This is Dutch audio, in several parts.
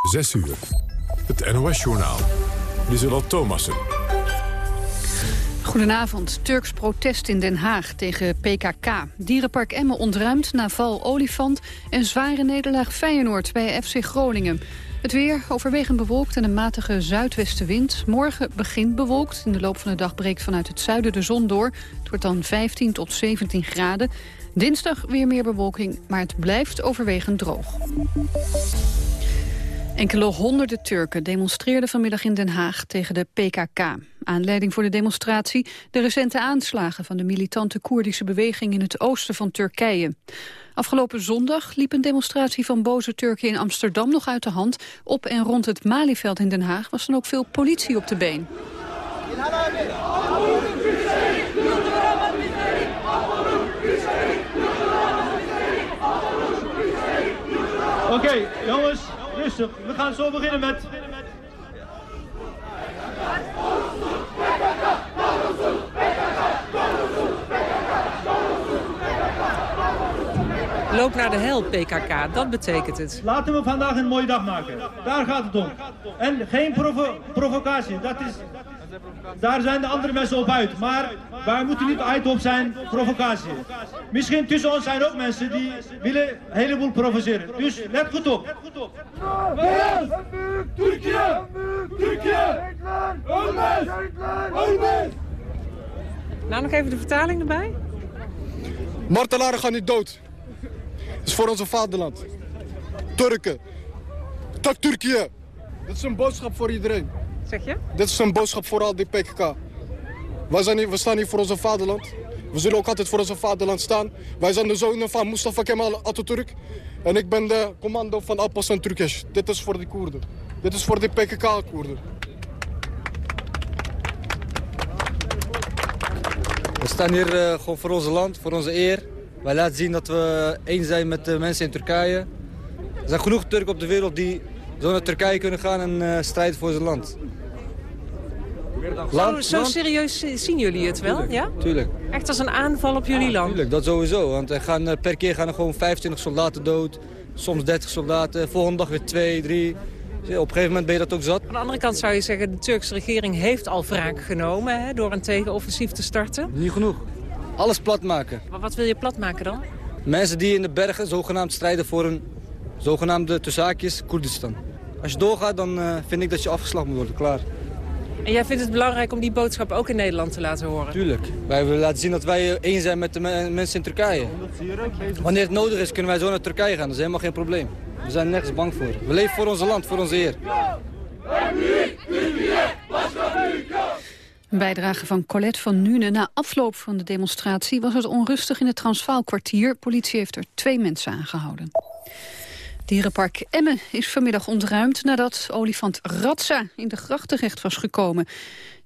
6 uur. Het NOS-journaal. Lieselot Thomassen. Goedenavond. Turks protest in Den Haag tegen PKK. Dierenpark Emmen ontruimd na val olifant... en zware nederlaag Feyenoord bij FC Groningen. Het weer overwegend bewolkt en een matige zuidwestenwind. Morgen begint bewolkt. In de loop van de dag breekt vanuit het zuiden de zon door. Het wordt dan 15 tot 17 graden. Dinsdag weer meer bewolking, maar het blijft overwegend droog. Enkele honderden Turken demonstreerden vanmiddag in Den Haag tegen de PKK. Aanleiding voor de demonstratie de recente aanslagen van de militante Koerdische beweging in het oosten van Turkije. Afgelopen zondag liep een demonstratie van boze Turken in Amsterdam nog uit de hand. Op en rond het Malieveld in Den Haag was dan ook veel politie op de been. Oké, jongens, rustig. We gaan zo beginnen met... Loop naar de hel, PKK, dat betekent het. Laten we vandaag een mooie dag maken. Daar gaat het om. En geen provo provocatie, dat is... Daar zijn de andere mensen op uit. Maar wij moeten niet uit op zijn provocatie. Misschien tussen ons zijn ook mensen die willen een heleboel provoceren. Dus let goed op. Türkiye! Türkiye! Ölmez! Ölmez! Nou, nog even de vertaling erbij. Martelaren gaan niet dood. Het is voor onze vaderland. Turken. Tak Turkije. Dit is een boodschap voor iedereen. Zeg je? Dit is een boodschap voor al die PKK. Wij zijn hier, we staan hier voor onze vaderland. We zullen ook altijd voor onze vaderland staan. Wij zijn de zonen van Mustafa Kemal Atatürk. En ik ben de commando van Alparslan Turkish. Dit is voor die Koerden. Dit is voor de PKK-Koerden. We staan hier uh, gewoon voor onze land, voor onze eer. Wij laten zien dat we één zijn met de mensen in Turkije. Er zijn genoeg Turken op de wereld die zo naar Turkije kunnen gaan en uh, strijden voor zijn land. Land, zo, zo serieus zien jullie het wel? Tuurlijk, ja? tuurlijk. Echt als een aanval op jullie land? Tuurlijk, dat sowieso. Want er gaan, per keer gaan er gewoon 25 soldaten dood. Soms 30 soldaten. Volgende dag weer 2, 3. Op een gegeven moment ben je dat ook zat. Aan de andere kant zou je zeggen, de Turkse regering heeft al wraak genomen... Hè, door een tegenoffensief te starten. Niet genoeg. Alles plat maken. Maar wat wil je plat maken dan? Mensen die in de bergen zogenaamd strijden voor een zogenaamde tussenhaakjes Koerdistan. Als je doorgaat, dan uh, vind ik dat je afgeslacht moet worden, klaar. En jij vindt het belangrijk om die boodschap ook in Nederland te laten horen? Tuurlijk. Wij willen laten zien dat wij één zijn met de mensen in Turkije. Wanneer het nodig is, kunnen wij zo naar Turkije gaan. Dat is helemaal geen probleem. We zijn nergens bang voor. We leven voor onze land, voor onze eer. Een bijdrage van Colette van Nune. Na afloop van de demonstratie was het onrustig in het Transvaalkwartier. Politie heeft er twee mensen aangehouden. Dierenpark Emmen is vanmiddag ontruimd nadat olifant Ratsa in de gracht terecht was gekomen.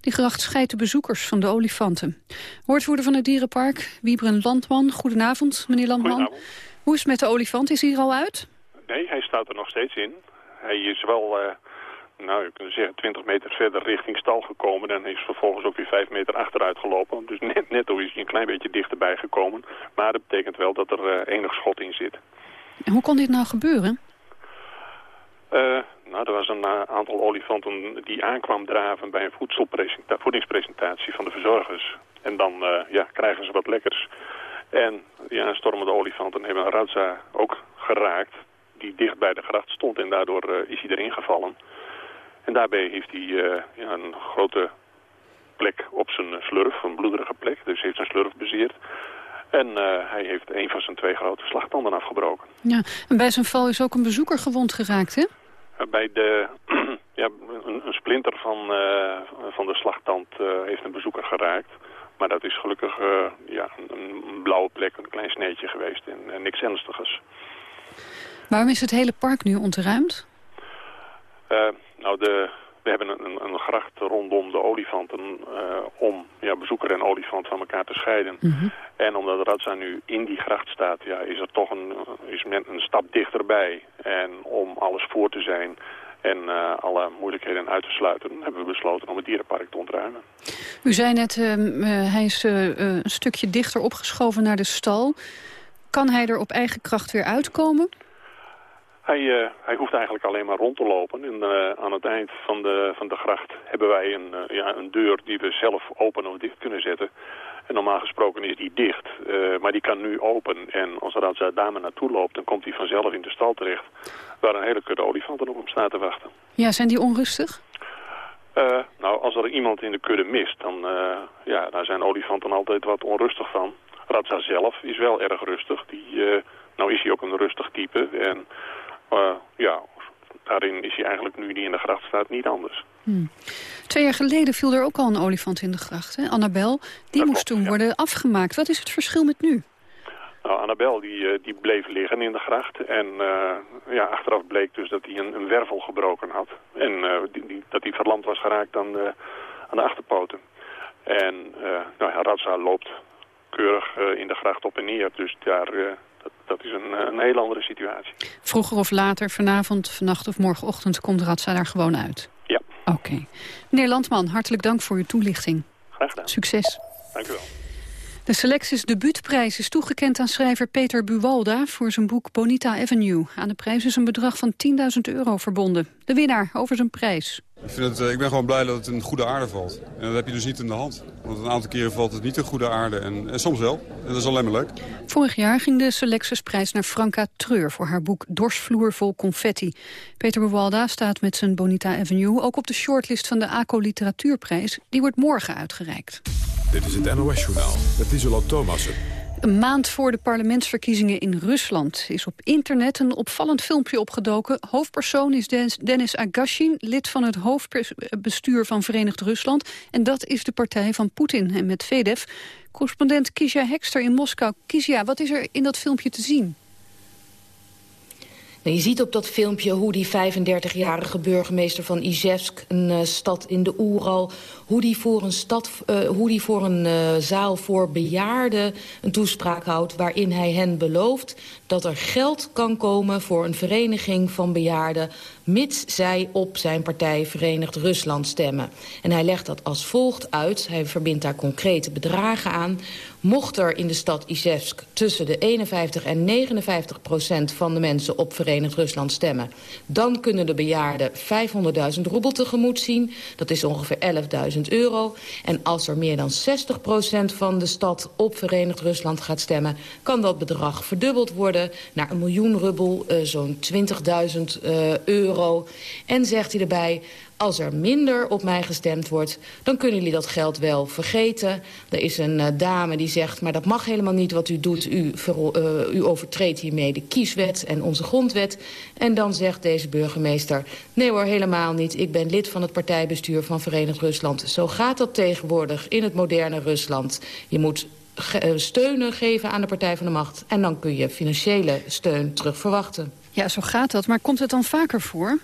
Die gracht scheidt de bezoekers van de olifanten. Woordvoerder van het dierenpark, Wiebren Landman. Goedenavond, meneer Landman. Goedenavond. Hoe is het met de olifant? Is hij er al uit? Nee, hij staat er nog steeds in. Hij is wel, uh, nou, je kunt zeggen, 20 meter verder richting stal gekomen... en is vervolgens ook weer 5 meter achteruit gelopen. Dus net, netto is hij een klein beetje dichterbij gekomen. Maar dat betekent wel dat er uh, enig schot in zit. En hoe kon dit nou gebeuren? Uh, nou, er was een uh, aantal olifanten die aankwam draven bij een voedingspresentatie van de verzorgers. En dan uh, ja, krijgen ze wat lekkers. En ja, stormende olifanten hebben Radza ook geraakt, die dicht bij de gracht stond. En daardoor is hij erin gevallen. En daarbij heeft hij een grote plek op zijn slurf, een bloederige plek. Dus heeft zijn slurf bezeerd. En uh, hij heeft een van zijn twee grote slagtanden afgebroken. Ja, en bij zijn val is ook een bezoeker gewond geraakt, hè? Uh, bij de, ja, een, een, splinter van, uh, van de slagtand heeft een bezoeker geraakt. Maar dat is gelukkig ja, een, een, blauwe plek, een klein sneetje geweest en niks ernstigers. Waarom is het hele park nu ontruimd? nou, de, we hebben een, een, gracht rondom de olifanten uh, om ja, bezoeker en olifant van elkaar te scheiden. Mm -hmm. En omdat Radza nu in die gracht staat, ja, is er toch een, is men een stap dichterbij. En om alles voor te zijn en uh, alle moeilijkheden uit te sluiten, hebben we besloten om het dierenpark te ontruimen. U zei net, uh, hij is een stukje dichter opgeschoven naar de stal. Kan hij er op eigen kracht weer uitkomen? Hij, uh, hij hoeft eigenlijk alleen maar rond te lopen. En uh, aan het eind van de, van de gracht hebben wij een, uh, ja, een deur die we zelf open of dicht kunnen zetten. En normaal gesproken is die dicht, maar die kan nu open. En als er als dame naartoe loopt, dan komt hij vanzelf in de stal terecht... waar een hele kudde olifanten op hem staat te wachten. Ja, zijn die onrustig? nou, als er iemand in de kudde mist, dan ja, daar zijn olifanten altijd wat onrustig van. Ratsa zelf is wel erg rustig. Die, nou is hij ook een rustig type en... Uh, ja, daarin is hij eigenlijk nu die in de gracht staat niet anders. Hmm. Twee jaar geleden viel er ook al een olifant in de gracht, hè? Annabel. Die moest toen worden afgemaakt. Wat is het verschil met nu? Nou, Annabel die, uh, die bleef liggen in de gracht. En uh, ja, achteraf bleek dus dat hij een, een wervel gebroken had. En die, die, dat hij verlamd was geraakt aan de, aan de achterpoten. En nou ja, Ratsa loopt keurig in de gracht op en neer. Dus daar dat is een, eh, een hele andere situatie. Vroeger of later, vanavond, vannacht of morgenochtend... komt Ratsa daar gewoon uit? Ja. Oké. Meneer Landman, hartelijk dank voor uw toelichting. Graag gedaan. Succes. Dank u wel. De Selectis debuutprijs is toegekend aan schrijver Peter Buwalda... voor zijn boek Bonita Avenue. Aan de prijs is een bedrag van 10.000 euro verbonden. De winnaar over zijn prijs. Ik, vind het, eh, ik ben gewoon blij dat het in goede aarde valt. En dat heb je dus niet in de hand. Want een aantal keren valt het niet in goede aarde. En, en soms wel. En dat is alleen maar leuk. Vorig jaar ging de Selectusprijs naar Franka Treur... voor haar boek Dorsvloer vol confetti. Peter Buwalda staat met zijn Bonita Avenue... ook op de shortlist van de ACO Literatuurprijs. Die wordt morgen uitgereikt. Dit is het NOS-journaal met Isola Thomassen. Een maand voor de parlementsverkiezingen in Rusland is op internet een opvallend filmpje opgedoken. Hoofdpersoon is Denis Agashin, lid van het hoofdbestuur van Verenigd Rusland. En dat is de partij van Poetin en met Vedev. Correspondent Kisha Hekster in Moskou. Kisha, wat is er in dat filmpje te zien? Nou, je ziet op dat filmpje hoe die 35-jarige burgemeester van Izhevsk... een uh, stad in de Oeral, hoe die voor een, stad, uh, hoe die voor een uh, zaal voor bejaarden een toespraak houdt... waarin hij hen belooft dat er geld kan komen voor een vereniging van bejaarden... mits zij op zijn partij Verenigd Rusland stemmen. En hij legt dat als volgt uit. Hij verbindt daar concrete bedragen aan. Mocht er in de stad Izhevsk tussen de 51 en 59 procent van de mensen op Verenigd Rusland stemmen... dan kunnen de bejaarden 500.000 roebel tegemoet zien. Dat is ongeveer 11.000 euro. En als er meer dan 60 procent van de stad op Verenigd Rusland gaat stemmen... kan dat bedrag verdubbeld worden naar een miljoen rubbel, uh, zo'n 20.000 uh, euro. En zegt hij erbij, als er minder op mij gestemd wordt, dan kunnen jullie dat geld wel vergeten. Er is een uh, dame die zegt, maar dat mag helemaal niet wat u doet. U, uh, u overtreedt hiermee de kieswet en onze grondwet. En dan zegt deze burgemeester, nee hoor, helemaal niet. Ik ben lid van het partijbestuur van Verenigd Rusland. Zo gaat dat tegenwoordig in het moderne Rusland. Je moet steunen geven aan de Partij van de Macht. En dan kun je financiële steun terug verwachten. Ja, zo gaat dat. Maar komt het dan vaker voor?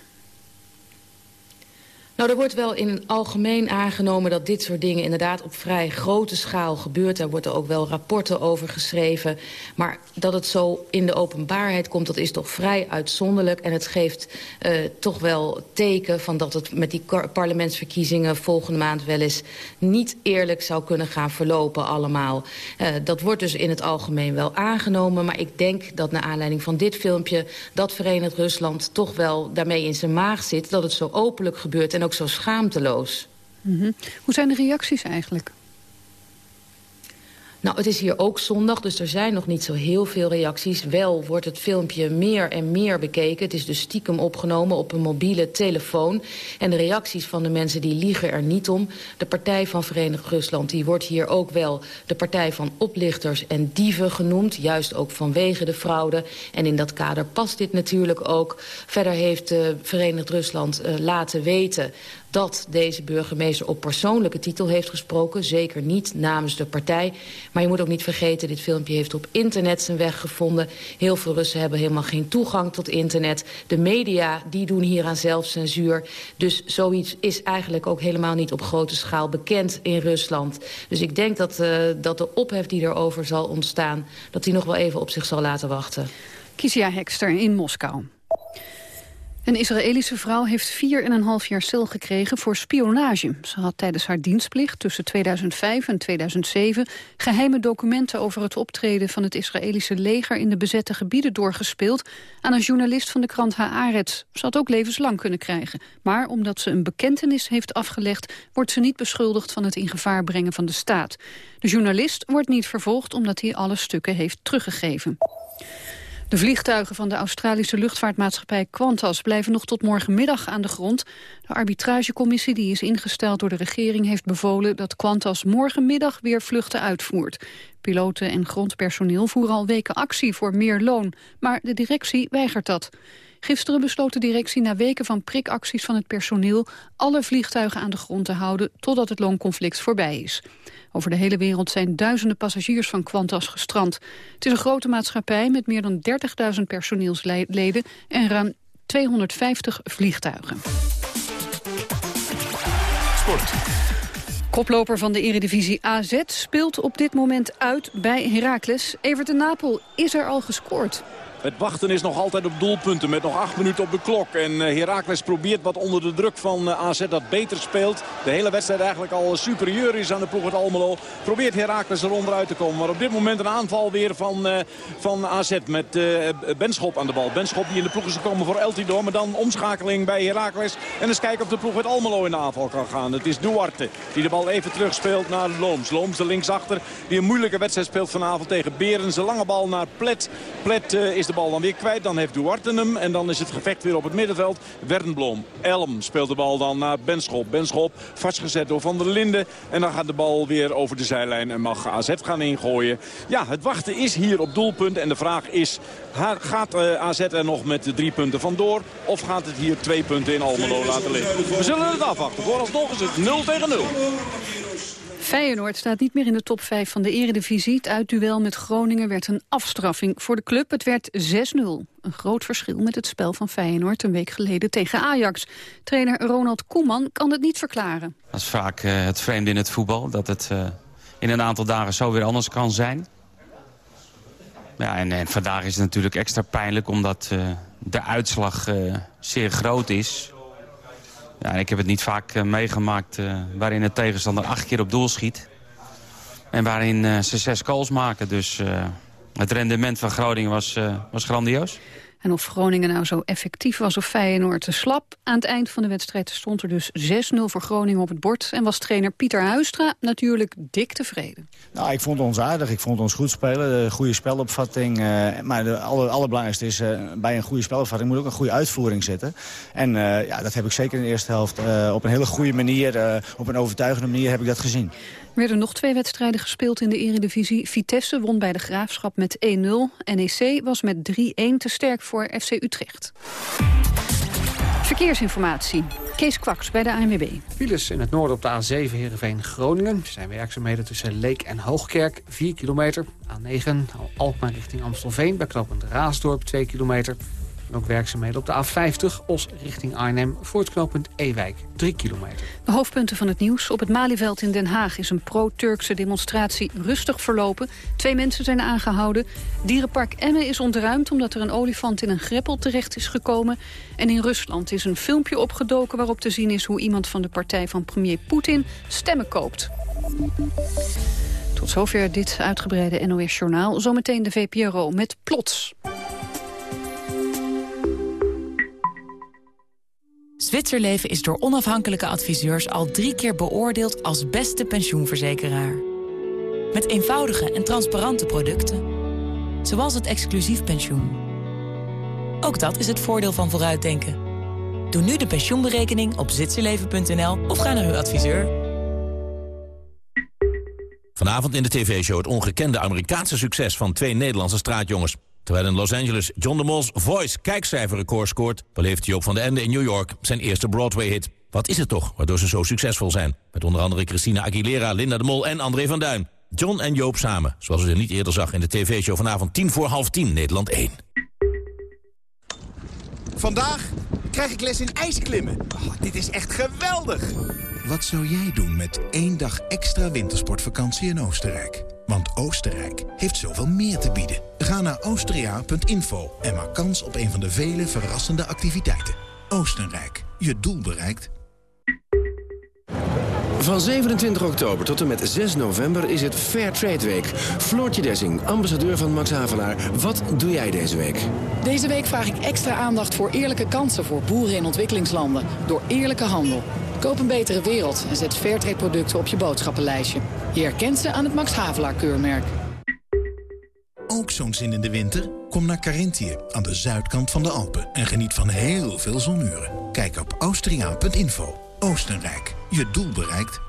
Nou, er wordt wel in het algemeen aangenomen dat dit soort dingen inderdaad op vrij grote schaal gebeurt. Daar worden ook wel rapporten over geschreven. Maar dat het zo in de openbaarheid komt, dat is toch vrij uitzonderlijk. En het geeft uh, toch wel teken van dat het met die parlementsverkiezingen volgende maand wel eens niet eerlijk zou kunnen gaan verlopen allemaal. Uh, dat wordt dus in het algemeen wel aangenomen. Maar ik denk dat naar aanleiding van dit filmpje dat Verenigd Rusland toch wel daarmee in zijn maag zit. Dat het zo openlijk gebeurt ook zo schaamteloos. -hmm. Hoe zijn de reacties eigenlijk? Nou, het is hier ook zondag, dus er zijn nog niet zo heel veel reacties. Wel wordt het filmpje meer en meer bekeken. Het is dus stiekem opgenomen op een mobiele telefoon. En de reacties van de mensen die liegen er niet om. De Partij van Verenigd Rusland die wordt hier ook wel de partij van oplichters en dieven genoemd. Juist ook vanwege de fraude. En in dat kader past dit natuurlijk ook. Verder heeft uh, Verenigd Rusland uh, laten weten dat deze burgemeester op persoonlijke titel heeft gesproken. Zeker niet namens de partij. Maar je moet ook niet vergeten, dit filmpje heeft op internet zijn weg gevonden. Heel veel Russen hebben helemaal geen toegang tot internet. De media die doen hier aan zelfcensuur. Dus zoiets is eigenlijk ook helemaal niet op grote schaal bekend in Rusland. Dus ik denk dat, uh, dat de ophef die erover zal ontstaan... dat die nog wel even op zich zal laten wachten. Kisia Hekster in Moskou. Een Israëlische vrouw heeft 4,5 jaar cel gekregen voor spionage. Ze had tijdens haar dienstplicht tussen 2005 en 2007... geheime documenten over het optreden van het Israëlische leger... in de bezette gebieden doorgespeeld aan een journalist van de krant Haaretz. Ze had ook levenslang kunnen krijgen. Maar omdat ze een bekentenis heeft afgelegd... wordt ze niet beschuldigd van het in gevaar brengen van de staat. De journalist wordt niet vervolgd omdat hij alle stukken heeft teruggegeven. De vliegtuigen van de Australische luchtvaartmaatschappij Qantas blijven nog tot morgenmiddag aan de grond. De arbitragecommissie die is ingesteld door de regering heeft bevolen dat Qantas morgenmiddag weer vluchten uitvoert. Piloten en grondpersoneel voeren al weken actie voor meer loon, maar de directie weigert dat. Gisteren besloot de directie na weken van prikacties van het personeel alle vliegtuigen aan de grond te houden totdat het loonconflict voorbij is. Over de hele wereld zijn duizenden passagiers van Qantas gestrand. Het is een grote maatschappij met meer dan 30.000 personeelsleden en ruim 250 vliegtuigen. Sport. Koploper van de eredivisie AZ speelt op dit moment uit bij Heracles. Evert de Napel is er al gescoord. Het wachten is nog altijd op doelpunten met nog acht minuten op de klok. En eh, Heracles probeert wat onder de druk van eh, AZ dat beter speelt. De hele wedstrijd eigenlijk al superieur is aan de ploeg uit Almelo. Probeert Heracles er onderuit te komen. Maar op dit moment een aanval weer van, uh, van AZ met Benschop aan de bal. Benschop die in de ploeg is gekomen voor Eltidoor. Maar dan omschakeling bij Heracles. En eens kijken of de ploeg uit Almelo in de aanval kan gaan. Het is Duarte die de bal even terugspeelt naar Looms. Looms de linksachter die een moeilijke wedstrijd speelt vanavond tegen Berens. Een lange bal naar Plet. Plet is de bal dan weer kwijt. Dan heeft Duarte hem. En dan is het gevecht weer op het middenveld. Wernbloem. Elm speelt de bal dan naar Benschop. Benschop vastgezet door Van der Linden. En dan gaat de bal weer over de zijlijn en mag AZ gaan ingooien. Ja, het wachten is hier op doelpunt. En de vraag is, gaat uh, AZ er nog met de drie punten vandoor? Of gaat het hier twee punten in Almelo laten liggen? We zullen het afwachten. Vooralsnog is het 0 tegen 0. Feyenoord staat niet meer in de top 5 van de eredivisie. Het uitduel met Groningen werd een afstraffing voor de club. Het werd 6-0. Een groot verschil met het spel van Feyenoord een week geleden tegen Ajax. Trainer Ronald Koeman kan het niet verklaren. Dat is vaak uh, het vreemde in het voetbal. Dat het uh, in een aantal dagen zo weer anders kan zijn. Ja, en, vandaag is het natuurlijk extra pijnlijk omdat uh, de uitslag zeer groot is. Ja, ik heb het niet vaak uh, meegemaakt uh, waarin de tegenstander acht keer op doel schiet. En waarin uh, ze zes goals maken. Dus het rendement van Groningen was, was grandioos. En of Groningen nou zo effectief was of Feyenoord te slap. Aan het eind van de wedstrijd stond er dus 6-0 voor Groningen op het bord. En was trainer Pieter Huistra natuurlijk dik tevreden. Nou, ik vond ons aardig. Ik vond ons goed spelen. De goede spelopvatting. Uh, maar de aller, allerbelangrijkste is, uh, bij een goede spelopvatting moet ook een goede uitvoering zitten. En ja, dat heb ik zeker in de eerste helft op een hele goede manier, op een overtuigende manier heb ik dat gezien. Er werden nog twee wedstrijden gespeeld in de eredivisie. Vitesse won bij de Graafschap met 1-0. NEC was met 3-1 te sterk voor FC Utrecht. Verkeersinformatie. Kees Kwaks bij de ANWB. Files in het noorden op de A7 Heerenveen-Groningen. Er zijn werkzaamheden tussen Leek en Hoogkerk, 4 kilometer. A9 Alkmaar richting Amstelveen bij knooppunt Raasdorp, 2 kilometer. En ook werkzaamheden op de A50 Os richting Arnhem voor het knooppunt Ewijk, 3 kilometer. De hoofdpunten van het nieuws. Op het Malieveld in Den Haag is een pro-Turkse demonstratie rustig verlopen. Twee mensen zijn aangehouden. Dierenpark Emmen is ontruimd omdat er een olifant in een greppel terecht is gekomen. En in Rusland is een filmpje opgedoken waarop te zien is hoe iemand van de partij van premier Poetin stemmen koopt. Tot zover dit uitgebreide NOS-journaal. Zometeen de VPRO met Plots. Zwitserleven is door onafhankelijke adviseurs al drie keer beoordeeld als beste pensioenverzekeraar. Met eenvoudige en transparante producten. Zoals het exclusief pensioen. Ook dat is het voordeel van vooruitdenken. Doe nu de pensioenberekening op zwitserleven.nl of ga naar uw adviseur. Vanavond in de tv-show het ongekende Amerikaanse succes van twee Nederlandse straatjongens. Terwijl in Los Angeles John de Mol's Voice kijkcijferrecord scoort... beleeft Joop van de Ende in New York zijn eerste Broadway-hit. Wat is het toch, waardoor ze zo succesvol zijn? Met onder andere Christina Aguilera, Linda de Mol en André van Duin. John en Joop samen, zoals u ze niet eerder zag in de tv-show vanavond 10 voor half 10, Nederland 1. Vandaag krijg ik les in ijsklimmen. Oh, dit is echt geweldig! Wat zou jij doen met één dag extra wintersportvakantie in Oostenrijk? Want Oostenrijk heeft zoveel meer te bieden. Ga naar austria.info en maak kans op een van de vele verrassende activiteiten. Oostenrijk, je doel bereikt. Van 27 oktober tot en met 6 november is het Fair Trade Week. Floortje Dessing, ambassadeur van Max Havelaar. Wat doe jij deze week? Deze week vraag ik extra aandacht voor eerlijke kansen voor boeren in ontwikkelingslanden. Door eerlijke handel. Koop een betere wereld en zet Fairtrade producten op je boodschappenlijstje. Je herkent ze aan het Max Havelaar keurmerk. Ook zo'n zin in de winter? Kom naar Carinthië, aan de zuidkant van de Alpen. En geniet van heel veel zonuren. Kijk op austriaan.info. Oostenrijk, je doel bereikt.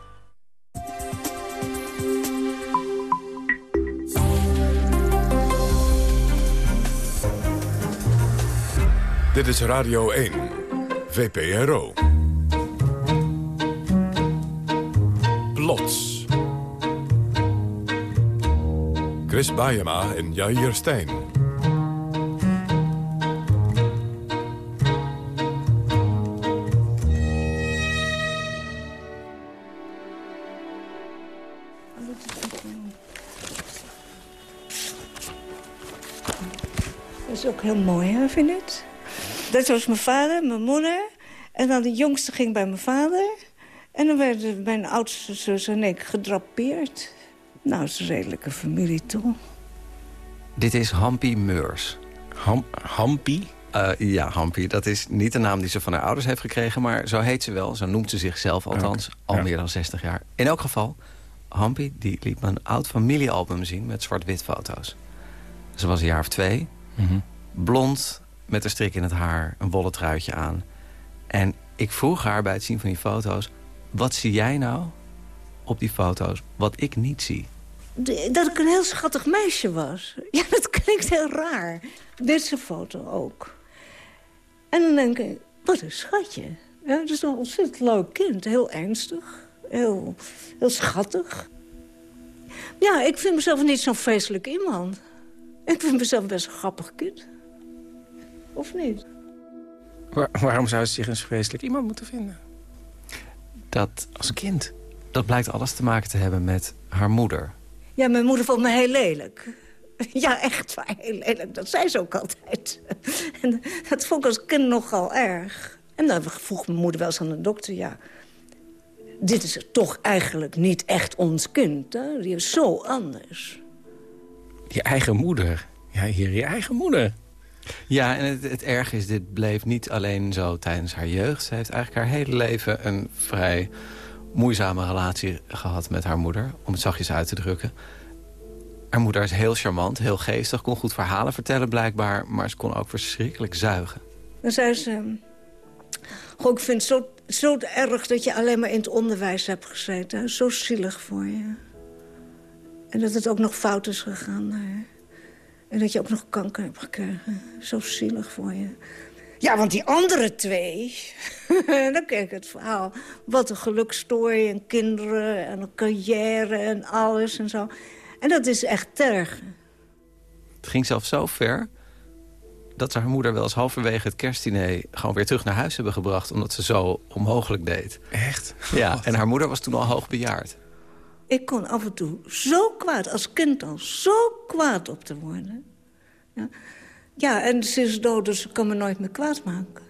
Dit is Radio 1, VPRO. Plots. Chris Baiema en Jair Stijn. Heel mooi, hè, vind je het? Dat was mijn vader, mijn moeder. En dan de jongste ging bij mijn vader. En dan werden mijn oudste zus en ik gedrapeerd. Nou, dat is een redelijke familie, toch? Dit is Hampie Meurs. Ham, Hampie? Uh, ja, Hampie. Dat is niet de naam die ze van haar ouders heeft gekregen... maar zo heet ze wel. Zo noemt ze zichzelf althans. Al Ja. meer dan 60 jaar. In elk geval, Hampie die liet me een oud familiealbum zien... met zwart-wit foto's. Ze was een jaar of twee. Mhm. Blond, met een strik in het haar, een wollen truitje aan. En ik vroeg haar bij het zien van die foto's... wat zie jij nou op die foto's wat ik niet zie? Dat ik een heel schattig meisje was. Ja, dat klinkt heel raar. Een foto ook. En dan denk ik, wat een schatje. Ja, het is een ontzettend leuk kind. Heel ernstig. Heel, heel schattig. Ja, ik vind mezelf niet zo'n vreselijk iemand. Ik vind mezelf best een grappig kind. Of niet? Waar- waarom zou ze zich een vreselijk iemand moeten vinden? Dat als kind. Dat blijkt alles te maken te hebben met haar moeder. Ja, mijn moeder vond me heel lelijk. Ja, echt waar, heel lelijk. Dat zei ze ook altijd. En dat vond ik als kind nogal erg. En dan vroeg mijn moeder wel eens aan de dokter... ja, dit is toch eigenlijk niet echt ons kind. Hè? Die is zo anders. Je eigen moeder. Ja, hier je eigen moeder. Ja, en het, erg is, dit bleef niet alleen zo tijdens haar jeugd. Ze heeft eigenlijk haar hele leven een vrij moeizame relatie gehad met haar moeder. Om het zachtjes uit te drukken. Haar moeder is heel charmant, heel geestig, kon goed verhalen vertellen blijkbaar. Maar ze kon ook verschrikkelijk zuigen. Dan zei ze... Goh, ik vind het zo, zo erg dat je alleen maar in het onderwijs hebt gezeten. Zo zielig voor je. En dat het ook nog fout is gegaan. En dat je ook nog kanker hebt gekregen. Zo zielig voor je. Ja, want die andere twee... dan kijk ik het verhaal. Wat een gelukstory en kinderen en een carrière en alles en zo. En dat is echt tergen. Het ging zelfs zo ver dat ze haar moeder wel eens halverwege het kerstdiner... gewoon weer terug naar huis hebben gebracht... omdat ze zo onmogelijk deed. Echt? Ja, en haar moeder was toen al hoogbejaard. Ik kon af en toe zo kwaad, als kind al, zo kwaad op te worden. Ja, ja en ze is dood, dus ze kan me nooit meer kwaad maken.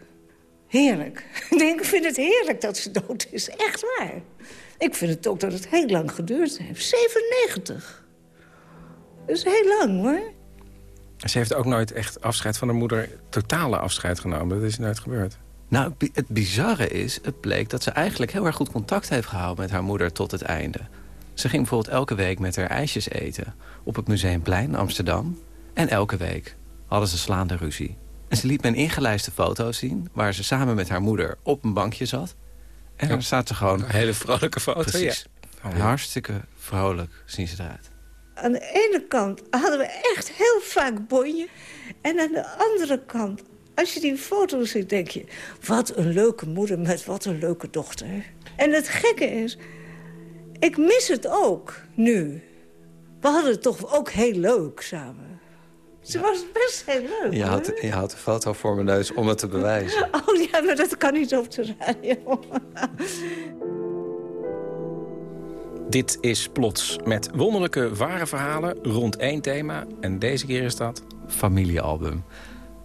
Heerlijk. Ik denk, ik vind het heerlijk dat ze dood is. Echt waar. Ik vind het ook dat het heel lang geduurd heeft. 97. Dat is heel lang, hoor. Ze heeft ook nooit echt afscheid van haar moeder... totale afscheid genomen. Dat is nooit gebeurd. Nou, het bizarre is, het bleek dat ze eigenlijk heel erg goed contact heeft gehouden met haar moeder tot het einde. Ze ging bijvoorbeeld elke week met haar ijsjes eten op het Museumplein in Amsterdam. En elke week hadden ze slaande ruzie. En ze liet me een ingelijste foto's zien waar ze samen met haar moeder op een bankje zat. En daar staat ze gewoon... Een hele vrolijke foto, Precies. ja. Oh, ja. Hartstikke vrolijk zien ze eruit. Aan de ene kant hadden we echt heel vaak bonje. En aan de andere kant, als je die foto's ziet, denk je... wat een leuke moeder met wat een leuke dochter. En het gekke is, ik mis het ook nu. We hadden het toch ook heel leuk samen. Ze was best heel leuk, Je houdt, je houdt een foto voor mijn neus om het te bewijzen. Oh ja, maar dat kan niet op de radio. Dit is Plots, met wonderlijke ware verhalen rond één thema. En deze keer is dat... Familiealbum.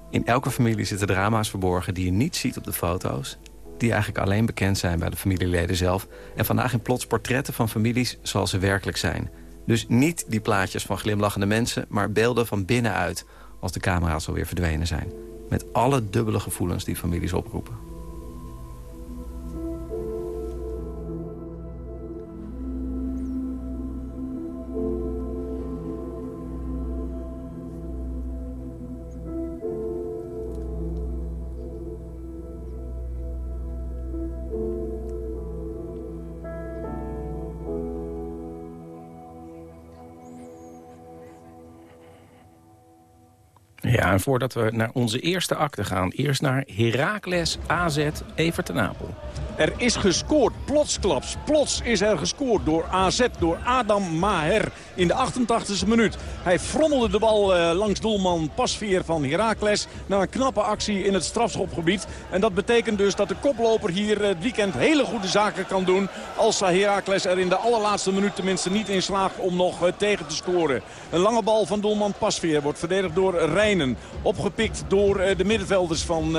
In elke familie zitten drama's verborgen die je niet ziet op de foto's... die eigenlijk alleen bekend zijn bij de familieleden zelf... en vandaag in plots portretten van families zoals ze werkelijk zijn. Dus niet die plaatjes van glimlachende mensen... maar beelden van binnenuit als de camera's alweer verdwenen zijn. Met alle dubbele gevoelens die families oproepen. Ja, en voordat we naar onze eerste acte gaan... eerst naar Heracles AZ Everton Apel. Er is gescoord, plotsklaps. Plots is er gescoord door AZ, door Adam Maher in de 88e minuut. Hij frommelde de bal eh, langs doelman Pasveer van Heracles... na een knappe actie in het strafschopgebied. En dat betekent dus dat de koploper hier het weekend hele goede zaken kan doen... als Heracles er in de allerlaatste minuut tenminste niet in slaagt om nog eh, tegen te scoren. Een lange bal van doelman Pasveer wordt verdedigd door Opgepikt door eh, de middenvelders van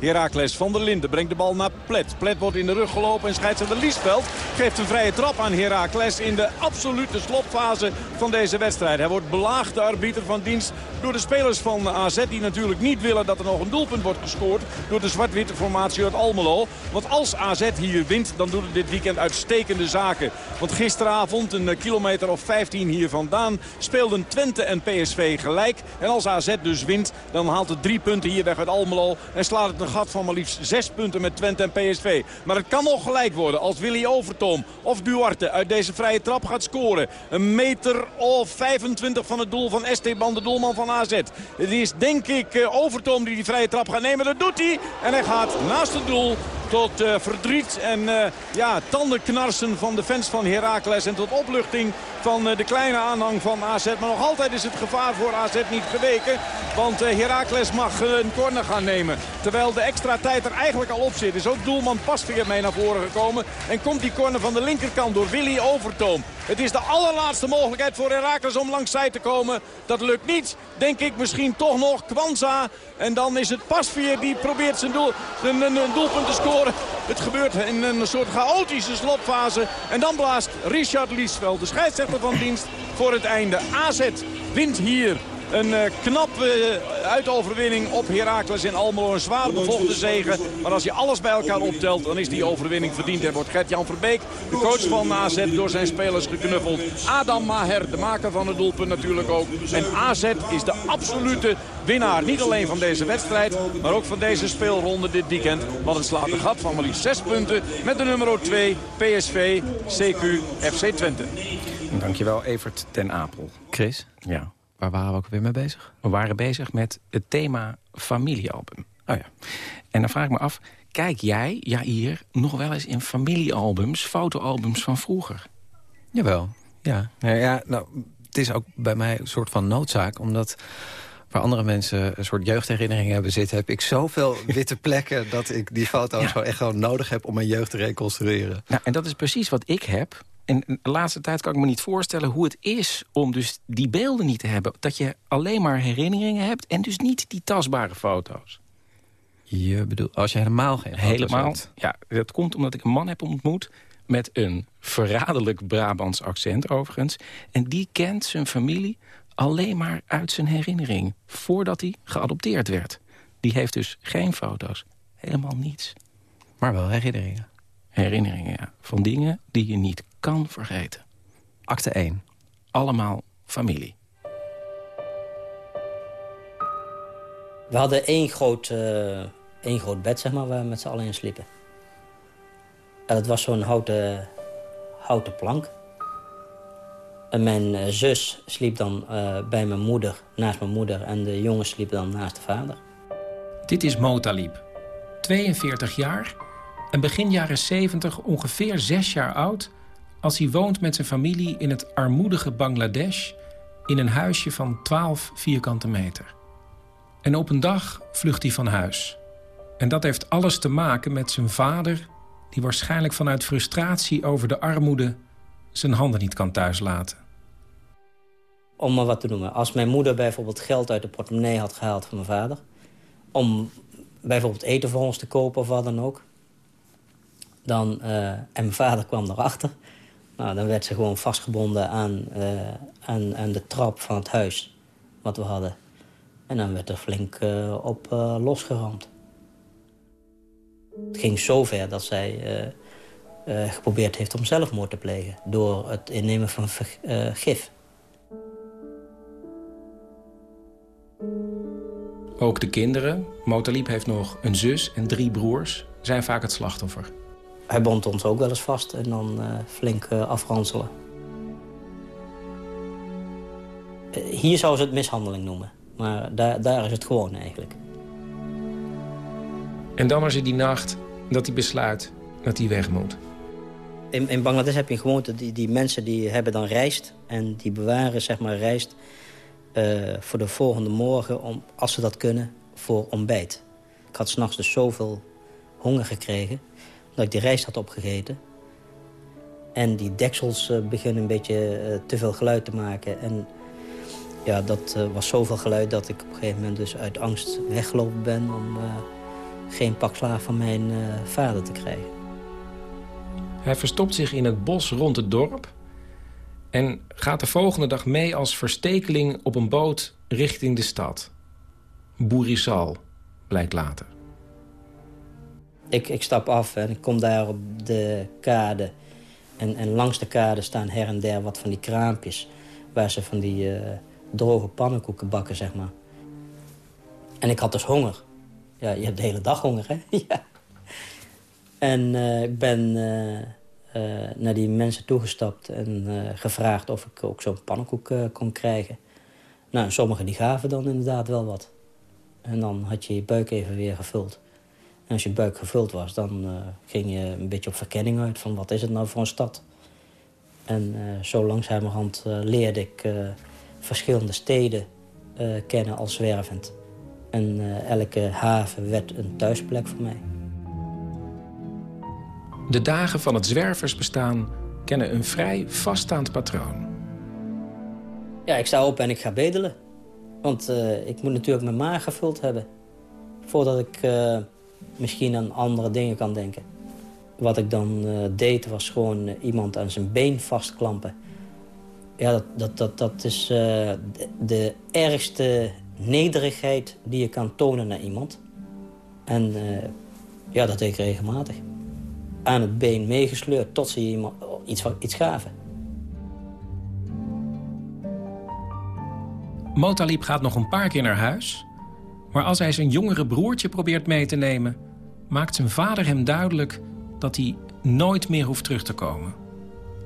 Heracles. Van der Linden brengt de bal naar Plet. Plet wordt in de rug gelopen en scheidsrechter Liesveld geeft een vrije trap aan Heracles in de absolute slotfase van deze wedstrijd. Hij wordt belaagd, de arbiter van dienst, door de spelers van AZ die natuurlijk niet willen dat er nog een doelpunt wordt gescoord door de zwart-witte formatie uit Almelo. Want als AZ hier wint, dan doet het dit weekend uitstekende zaken. Want gisteravond, een kilometer of 15 hier vandaan, speelden Twente en PSV gelijk. En als AZ dus wint, dan haalt het drie punten hier weg uit Almelo en slaat het een gat van maar liefst zes punten met Twente en PSV. Maar het kan nog gelijk worden als Willy Overtoom of Duarte uit deze vrije trap gaat scoren. Een meter of 25 van het doel van Esteban, de doelman van AZ. Het is denk ik eh, Overtoom die die vrije trap gaat nemen. Dat doet hij. En hij gaat naast het doel tot uh, verdriet en uh, ja, tandenknarsen van de fans van Heracles. En tot opluchting van uh, de kleine aanhang van AZ. Maar nog altijd is het gevaar voor AZ niet geweken. Want Heracles mag een corner gaan nemen. Terwijl de extra tijd er eigenlijk al op zit. Is ook doelman Pasveer mee naar voren gekomen. En komt die corner van de linkerkant door Willy Overtoom. Het is de allerlaatste mogelijkheid voor Heracles om langs zij te komen. Dat lukt niet. Denk ik misschien toch nog Kwanza. En dan is het Pasveer die probeert zijn, doel, een doelpunt te scoren. Het gebeurt in een soort chaotische slotfase. En dan blaast Richard Liesveld, de scheidsrechter van dienst, voor het einde. AZ wint hier een uh, knappe uh, uitoverwinning op Heracles in Almelo. Een zwaar bevochten zegen. Maar als je alles bij elkaar optelt, dan is die overwinning verdiend. En wordt Gert-Jan Verbeek, de coach van AZ, door zijn spelers geknuffeld. Adam Maher, de maker van het doelpunt natuurlijk ook. En AZ is de absolute winnaar. Niet alleen van deze wedstrijd, maar ook van deze speelronde dit weekend. Want het slaat een gat van maar liefst 6 punten met de nummer 2 PSV CQ FC Twente. Dankjewel Evert ten Apel. Chris? Ja. Waar waren we ook weer mee bezig? We waren bezig met het thema familiealbum. Oh ja. En dan vraag ik me af, kijk jij, ja hier, nog wel eens in familiealbums, fotoalbums van vroeger? Jawel, ja. Nou, ja nou, het is ook bij mij een soort van noodzaak, omdat waar andere mensen een soort jeugdherinneringen hebben zitten... heb ik zoveel witte plekken dat ik die foto's ja. gewoon echt gewoon nodig heb om mijn jeugd te reconstrueren. Nou, en dat is precies wat ik heb. En de laatste tijd kan ik me niet voorstellen hoe het is om dus die beelden niet te hebben. Dat je alleen maar herinneringen hebt en dus niet die tastbare foto's. Je bedoelt, als je helemaal geen foto's Helemaal, hebt. ja. Dat komt omdat ik een man heb ontmoet met een verraderlijk Brabants accent overigens. En die kent zijn familie alleen maar uit zijn herinnering. Voordat hij geadopteerd werd. Die heeft dus geen foto's. Helemaal niets. Maar wel herinneringen. Herinneringen, ja. Van dingen die je niet kan vergeten. Acte 1. Allemaal familie. We hadden één groot, uh, één groot bed, zeg maar, waar we met z'n allen in sliepen. En dat was zo'n houten, houten plank. En mijn uh, zus sliep dan uh, bij mijn moeder, naast mijn moeder... en de jongen sliep dan naast de vader. Dit is Motalib. 42 jaar en begin jaren 70 ongeveer 6 jaar oud... als hij woont met zijn familie in het armoedige Bangladesh... in een huisje van 12 vierkante meter. En op een dag vlucht hij van huis. En dat heeft alles te maken met zijn vader... die waarschijnlijk vanuit frustratie over de armoede... zijn handen niet kan thuislaten. Om maar wat te noemen. Als mijn moeder bijvoorbeeld geld uit de portemonnee had gehaald van mijn vader... om bijvoorbeeld eten voor ons te kopen of wat dan ook. Dan, eh, en mijn vader kwam erachter. Nou, dan werd ze gewoon vastgebonden aan, uh, aan, aan de trap van het huis wat we hadden. En dan werd er flink uh, op losgeramd. Het ging zover dat zij geprobeerd heeft om zelfmoord te plegen... door het innemen van gif. Ook de kinderen, Motaliep heeft nog een zus en drie broers, zijn vaak het slachtoffer. Hij bond ons ook wel eens vast en dan uh, flink uh, afranselen. Uh, hier zou ze het mishandeling noemen, maar daar, daar is het gewoon eigenlijk. En dan is er die nacht dat hij besluit dat hij weg moet. In, in Bangladesh heb je een gewoonte, die, die mensen die hebben dan rijst... en die bewaren zeg maar rijst voor de volgende morgen, om, als ze dat kunnen, voor ontbijt. Ik had s'nachts dus zoveel honger gekregen dat ik die rijst had opgegeten. En die deksels uh, beginnen een beetje uh, te veel geluid te maken. En ja, dat uh, was zoveel geluid dat ik op een gegeven moment dus uit angst weggelopen ben... om geen pak slaag van mijn vader te krijgen. Hij verstopt zich in het bos rond het dorp... en gaat de volgende dag mee als verstekeling op een boot richting de stad. Boerisal, blijkt later. Ik, ik stap af en ik kom daar op de kade. En, en langs de kade staan her en der wat van die kraampjes... waar ze van die uh, droge pannenkoeken bakken, zeg maar. En ik had dus honger. Ja, je hebt de hele dag honger, hè? ja. En uh, ik ben uh, naar die mensen toegestapt en gevraagd of ik ook zo'n pannenkoek kon krijgen. Nou, sommigen die gaven dan inderdaad wel wat. En dan had je je buik even weer gevuld. En als je buik gevuld was, dan uh, ging je een beetje op verkenning uit... van wat is het nou voor een stad. En uh, zo langzamerhand uh, leerde ik verschillende steden kennen als zwervend. En elke haven werd een thuisplek voor mij. De dagen van het zwerversbestaan kennen een vrij vaststaand patroon. Ja, ik sta op en ik ga bedelen. Want ik moet natuurlijk mijn maag gevuld hebben. Voordat ik misschien aan andere dingen kan denken. Wat ik dan uh, deed was gewoon uh, iemand aan zijn been vastklampen. Ja, dat, dat, dat, dat is uh, de, de, ergste nederigheid die je kan tonen naar iemand. En ja, dat deed ik regelmatig. Aan het been meegesleurd tot ze iemand iets, iets gaven. Motalib gaat nog een paar keer naar huis... maar als hij zijn jongere broertje probeert mee te nemen maakt zijn vader hem duidelijk dat hij nooit meer hoeft terug te komen.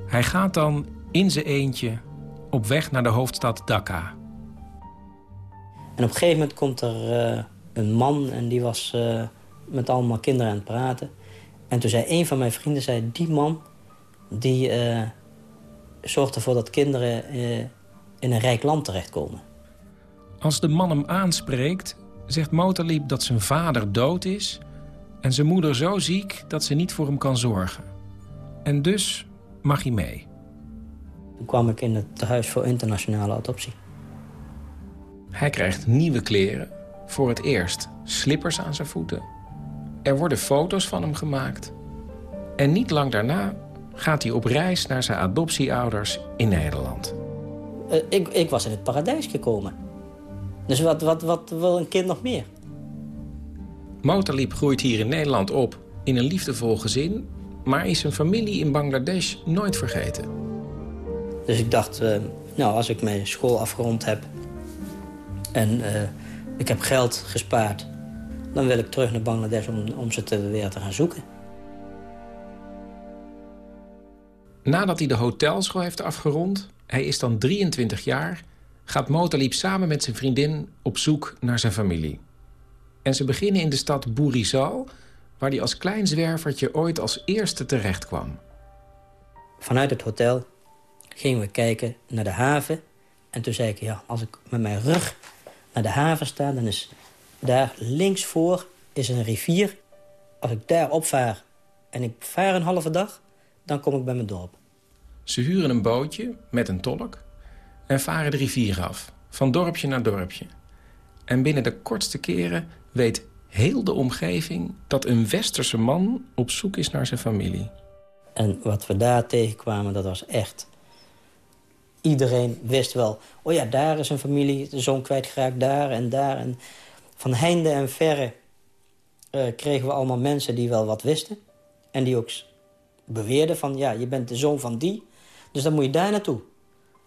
Hij gaat dan in zijn eentje op weg naar de hoofdstad Dhaka. En op een gegeven moment komt er uh, een man en die was uh, met allemaal kinderen aan het praten. En toen zei een van mijn vrienden, zei, die man die uh, zorgt ervoor dat kinderen in een rijk land terechtkomen. Als de man hem aanspreekt, zegt Motalib dat zijn vader dood is en zijn moeder zo ziek dat ze niet voor hem kan zorgen. En dus mag hij mee. Toen kwam ik in het tehuis voor internationale adoptie. Hij krijgt nieuwe kleren. Voor het eerst slippers aan zijn voeten. Er worden foto's van hem gemaakt. En niet lang daarna gaat hij op reis naar zijn adoptieouders in Nederland. Uh, ik, ik was in het paradijs gekomen. Dus wat, wat, wat wil een kind nog meer? Motalib groeit hier in Nederland op in een liefdevol gezin... maar is zijn familie in Bangladesh nooit vergeten. Dus ik dacht, uh, nou, als ik mijn school afgerond heb... en uh, ik heb geld gespaard... dan wil ik terug naar Bangladesh om, om ze te, weer te gaan zoeken. Nadat hij de hotelschool heeft afgerond, hij is dan 23 jaar... gaat Motalib samen met zijn vriendin op zoek naar zijn familie. En ze beginnen in de stad Boerizal... waar hij als klein zwervertje ooit als eerste terecht kwam. Vanuit het hotel gingen we kijken naar de haven. En toen zei ik, ja, als ik met mijn rug naar de haven sta... dan is daar links voor is een rivier. Als ik daar opvaar en ik vaar een halve dag... dan kom ik bij mijn dorp. Ze huren een bootje met een tolk... en varen de rivier af, van dorpje naar dorpje. En binnen de kortste keren weet heel de omgeving dat een westerse man op zoek is naar zijn familie. En wat we daar tegenkwamen, dat was echt... Iedereen wist wel, oh ja, daar is een familie, de zoon kwijtgeraakt, daar en daar. En van heinde en verre uh, kregen we allemaal mensen die wel wat wisten. En die ook beweerden van, ja, je bent de zoon van die, dus dan moet je daar naartoe.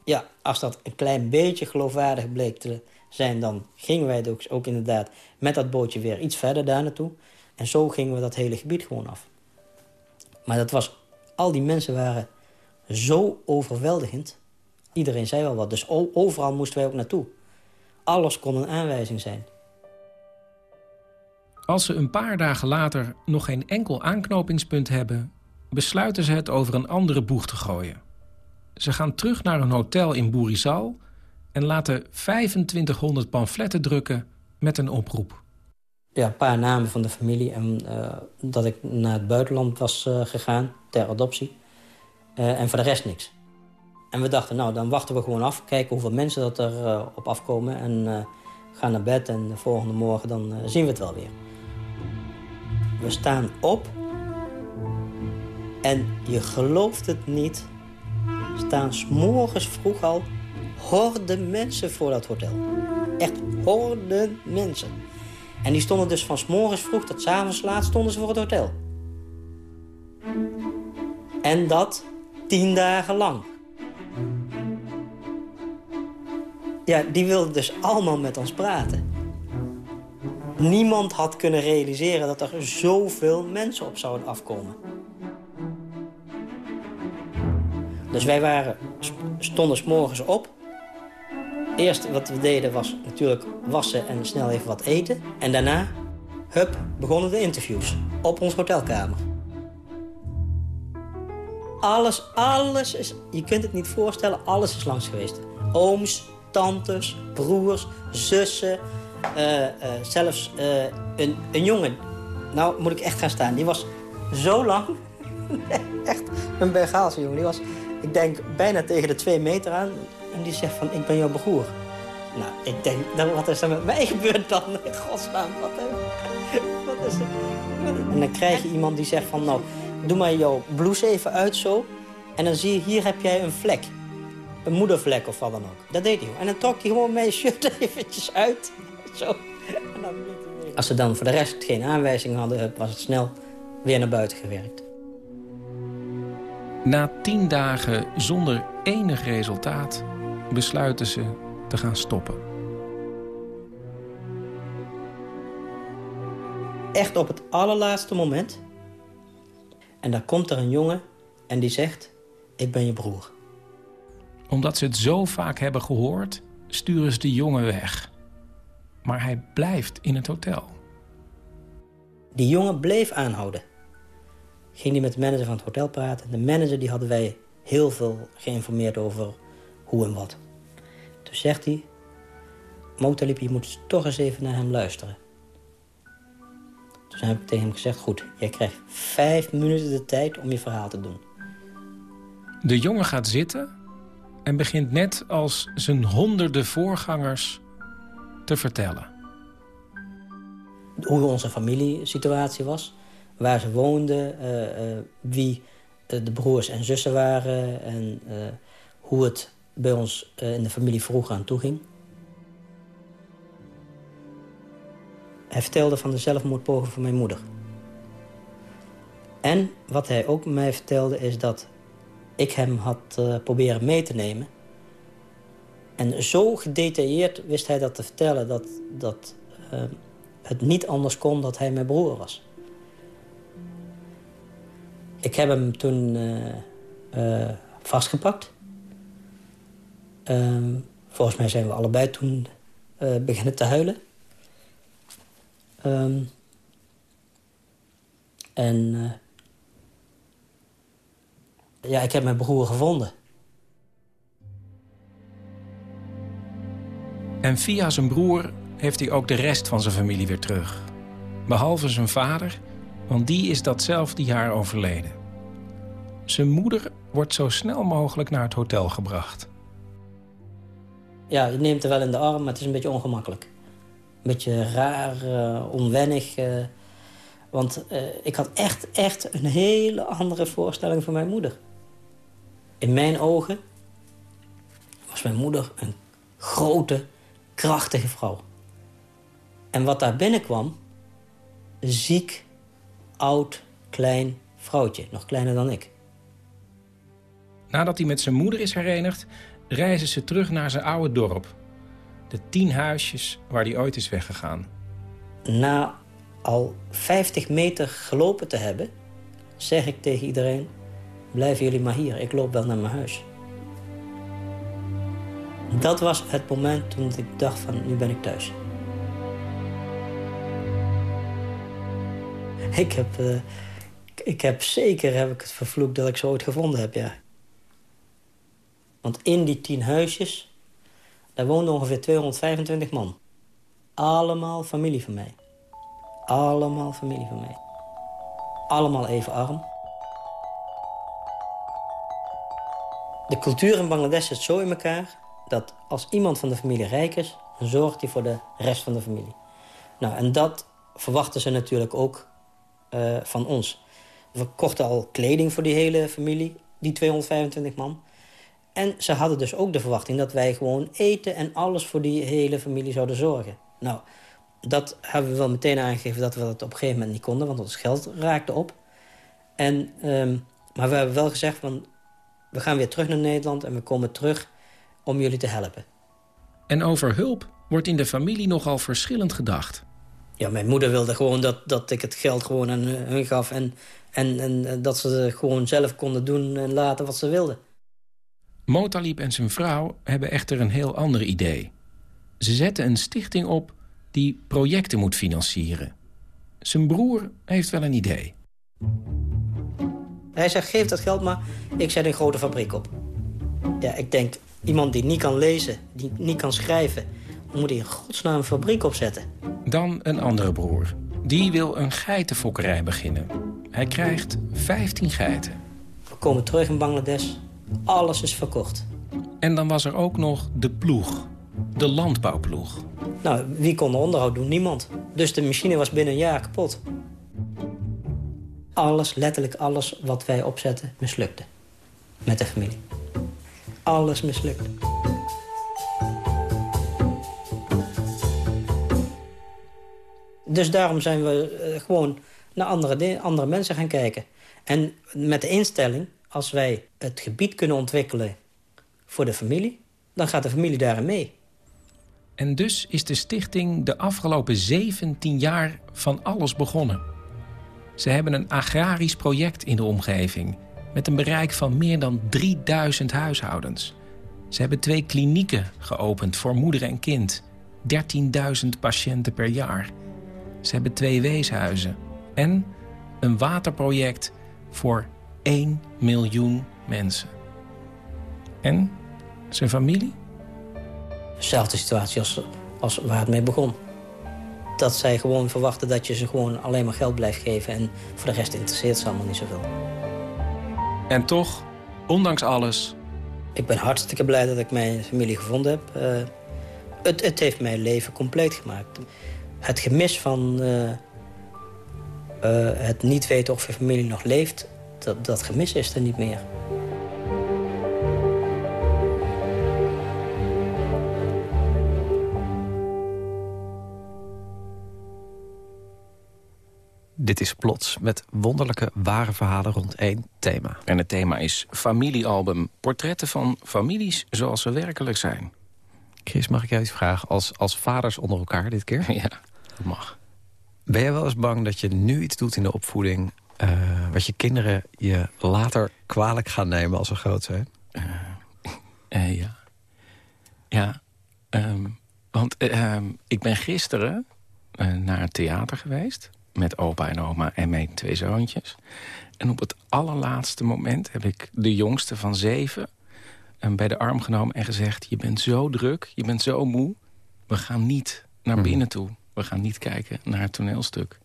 Ja, als dat een klein beetje geloofwaardig bleek te zijn... dan gingen wij ook, ook inderdaad met dat bootje weer iets verder daar naartoe. En zo gingen we dat hele gebied gewoon af. Maar dat was, al die mensen waren zo overweldigend. Iedereen zei wel wat, dus overal moesten wij ook naartoe. Alles kon een aanwijzing zijn. Als ze een paar dagen later nog geen enkel aanknopingspunt hebben... besluiten ze het over een andere boeg te gooien. Ze gaan terug naar een hotel in Boerizal... en laten 2500 pamfletten drukken met een oproep. Ja, een paar namen van de familie. En uh, dat ik naar het buitenland was uh, gegaan ter adoptie. Uh, en voor de rest niks. En we dachten, nou, dan wachten we gewoon af. Kijken hoeveel mensen dat er op afkomen. En gaan naar bed en de volgende morgen dan zien we het wel weer. We staan op. En je gelooft het niet staan s'morgens vroeg al horden mensen voor dat hotel. Echt horden mensen. En die stonden dus van s'morgens vroeg tot s'avonds laat stonden ze voor het hotel. En dat tien dagen lang. Ja, die wilden dus allemaal met ons praten. Niemand had kunnen realiseren dat er zoveel mensen op zouden afkomen. Dus wij waren, stonden s morgens op. Eerst wat we deden was natuurlijk wassen en snel even wat eten. En daarna, hup, begonnen de interviews op ons hotelkamer. Alles, alles is, je kunt het niet voorstellen, alles is langs geweest. Ooms, tantes, broers, zussen, uh, uh, zelfs uh, een, een jongen. Nou moet ik echt gaan staan, die was zo lang, echt een Bengaalse jongen, die was ik denk bijna tegen de twee meter aan. En die zegt van, ik ben jouw broer. Nou, ik denk, nou, wat is er met mij gebeurd dan? Godsnaam, wat, wat is er? En dan krijg je iemand die zegt van, nou, doe maar jouw blouse even uit zo. En dan zie je, hier heb jij een vlek. Een moedervlek of wat dan ook. Dat deed hij. En dan trok hij gewoon mijn shirt eventjes uit. Zo. En dan Als ze dan voor de rest geen aanwijzing hadden, was het snel weer naar buiten gewerkt. Na tien dagen zonder enig resultaat besluiten ze te gaan stoppen. Echt op het allerlaatste moment. En dan komt er een jongen en die zegt, ik ben je broer. Omdat ze het zo vaak hebben gehoord, sturen ze de jongen weg. Maar hij blijft in het hotel. Die jongen bleef aanhouden ging hij met de manager van het hotel praten. De manager die hadden wij heel veel geïnformeerd over hoe en wat. Toen zegt hij... Motalip, je moet toch eens even naar hem luisteren. Toen heb ik tegen hem gezegd... goed, jij krijgt vijf minuten de tijd om je verhaal te doen. De jongen gaat zitten en begint net als zijn honderden voorgangers te vertellen. Hoe onze familiesituatie was waar ze woonden, eh, eh, wie de broers en zussen waren... en eh, hoe het bij ons in de familie vroeger aan toe ging. Hij vertelde van de zelfmoordpoging van mijn moeder. En wat hij ook mij vertelde is dat ik hem had proberen mee te nemen. En zo gedetailleerd wist hij dat te vertellen... dat, dat het niet anders kon dat hij mijn broer was. Ik heb hem toen vastgepakt. Uh, volgens mij zijn we allebei toen uh, beginnen te huilen. Um, en ja, ik heb mijn broer gevonden. En via zijn broer heeft hij ook de rest van zijn familie weer terug. Behalve zijn vader want die is datzelfde jaar overleden. Zijn moeder wordt zo snel mogelijk naar het hotel gebracht. Ja, je neemt er wel in de arm, maar het is een beetje ongemakkelijk. beetje raar, uh, onwennig. Uh, want uh, ik had echt, echt een hele andere voorstelling van mijn moeder. In mijn ogen was mijn moeder een grote, krachtige vrouw. En wat daar binnenkwam, een ziek, oud, klein vrouwtje. Nog kleiner dan ik. Nadat hij met zijn moeder is herenigd, reizen ze terug naar zijn oude dorp. De tien huisjes waar hij ooit is weggegaan. Na al 50 meter gelopen te hebben, zeg ik tegen iedereen... blijven jullie maar hier, ik loop wel naar mijn huis. Dat was het moment toen ik dacht van, nu ben ik thuis. Ik heb, uh, ik heb zeker heb ik het vervloekt dat ik zo ooit gevonden heb, ja. Want in die tien huisjes, daar woonden ongeveer 225 man. Allemaal familie van mij. Allemaal familie van mij. Allemaal even arm. De cultuur in Bangladesh zit zo in elkaar... dat als iemand van de familie rijk is... dan zorgt hij voor de rest van de familie. Nou, en dat verwachten ze natuurlijk ook uh, van ons. We kochten al kleding voor die hele familie, die 225 man. En ze hadden dus ook de verwachting dat wij gewoon eten... en alles voor die hele familie zouden zorgen. Nou, dat hebben we wel meteen aangegeven dat we dat op een gegeven moment niet konden... want ons geld raakte op. En, um, maar we hebben wel gezegd van... we gaan weer terug naar Nederland en we komen terug om jullie te helpen. En over hulp wordt in de familie nogal verschillend gedacht. Ja, mijn moeder wilde gewoon dat, dat ik het geld gewoon aan hun gaf... En, en, en dat ze gewoon zelf konden doen en laten wat ze wilden. Motalib en zijn vrouw hebben echter een heel ander idee. Ze zetten een stichting op die projecten moet financieren. Zijn broer heeft wel een idee. Hij zegt, geef dat geld maar, ik zet een grote fabriek op. Ja, ik denk, iemand die niet kan lezen, die niet kan schrijven... moet hij in godsnaam een fabriek opzetten. Dan een andere broer. Die wil een geitenfokkerij beginnen. Hij krijgt 15 geiten. We komen terug in Bangladesh. Alles is verkocht. En dan was er ook nog de ploeg. De landbouwploeg. Nou, wie kon onderhoud doen? Niemand. Dus de machine was binnen een jaar kapot. Alles, letterlijk alles wat wij opzetten, mislukte. Met de familie. Alles mislukte. Dus daarom zijn we eh, gewoon naar andere, andere mensen gaan kijken. En met de instelling, als wij het gebied kunnen ontwikkelen voor de familie... dan gaat de familie daarin mee. En dus is de stichting de afgelopen 17 jaar van alles begonnen. Ze hebben een agrarisch project in de omgeving... met een bereik van meer dan 3000 huishoudens. Ze hebben twee klinieken geopend voor moeder en kind. 13.000 patiënten per jaar. Ze hebben twee weeshuizen. En een waterproject voor 1 miljoen mensen. En zijn familie? Dezelfde situatie als, als waar het mee begon. Dat zij gewoon verwachten dat je ze gewoon alleen maar geld blijft geven... en voor de rest interesseert ze allemaal niet zoveel. En toch, ondanks alles... Ik ben hartstikke blij dat ik mijn familie gevonden heb. Uh, het, het heeft mijn leven compleet gemaakt. Het gemis van uh, uh, het niet weten of je familie nog leeft... Dat, dat gemis is er niet meer. Dit is Plots, met wonderlijke ware verhalen rond één thema. En het thema is familiealbum. Portretten van families zoals ze werkelijk zijn. Chris, mag ik jou iets vragen? Als, als vaders onder elkaar dit keer? Ja, dat mag. Ben je wel eens bang dat je nu iets doet in de opvoeding... Uh, wat je kinderen je later kwalijk gaan nemen als ze groot zijn? Uh, uh, ja. Ja. Um, want um, ik ben gisteren naar het theater geweest met opa en oma en mijn twee zoontjes. En op het allerlaatste moment heb ik de jongste van zeven... Um, bij de arm genomen en gezegd... je bent zo druk, je bent zo moe. We gaan niet naar mhm. binnen toe. We gaan niet kijken naar het toneelstuk.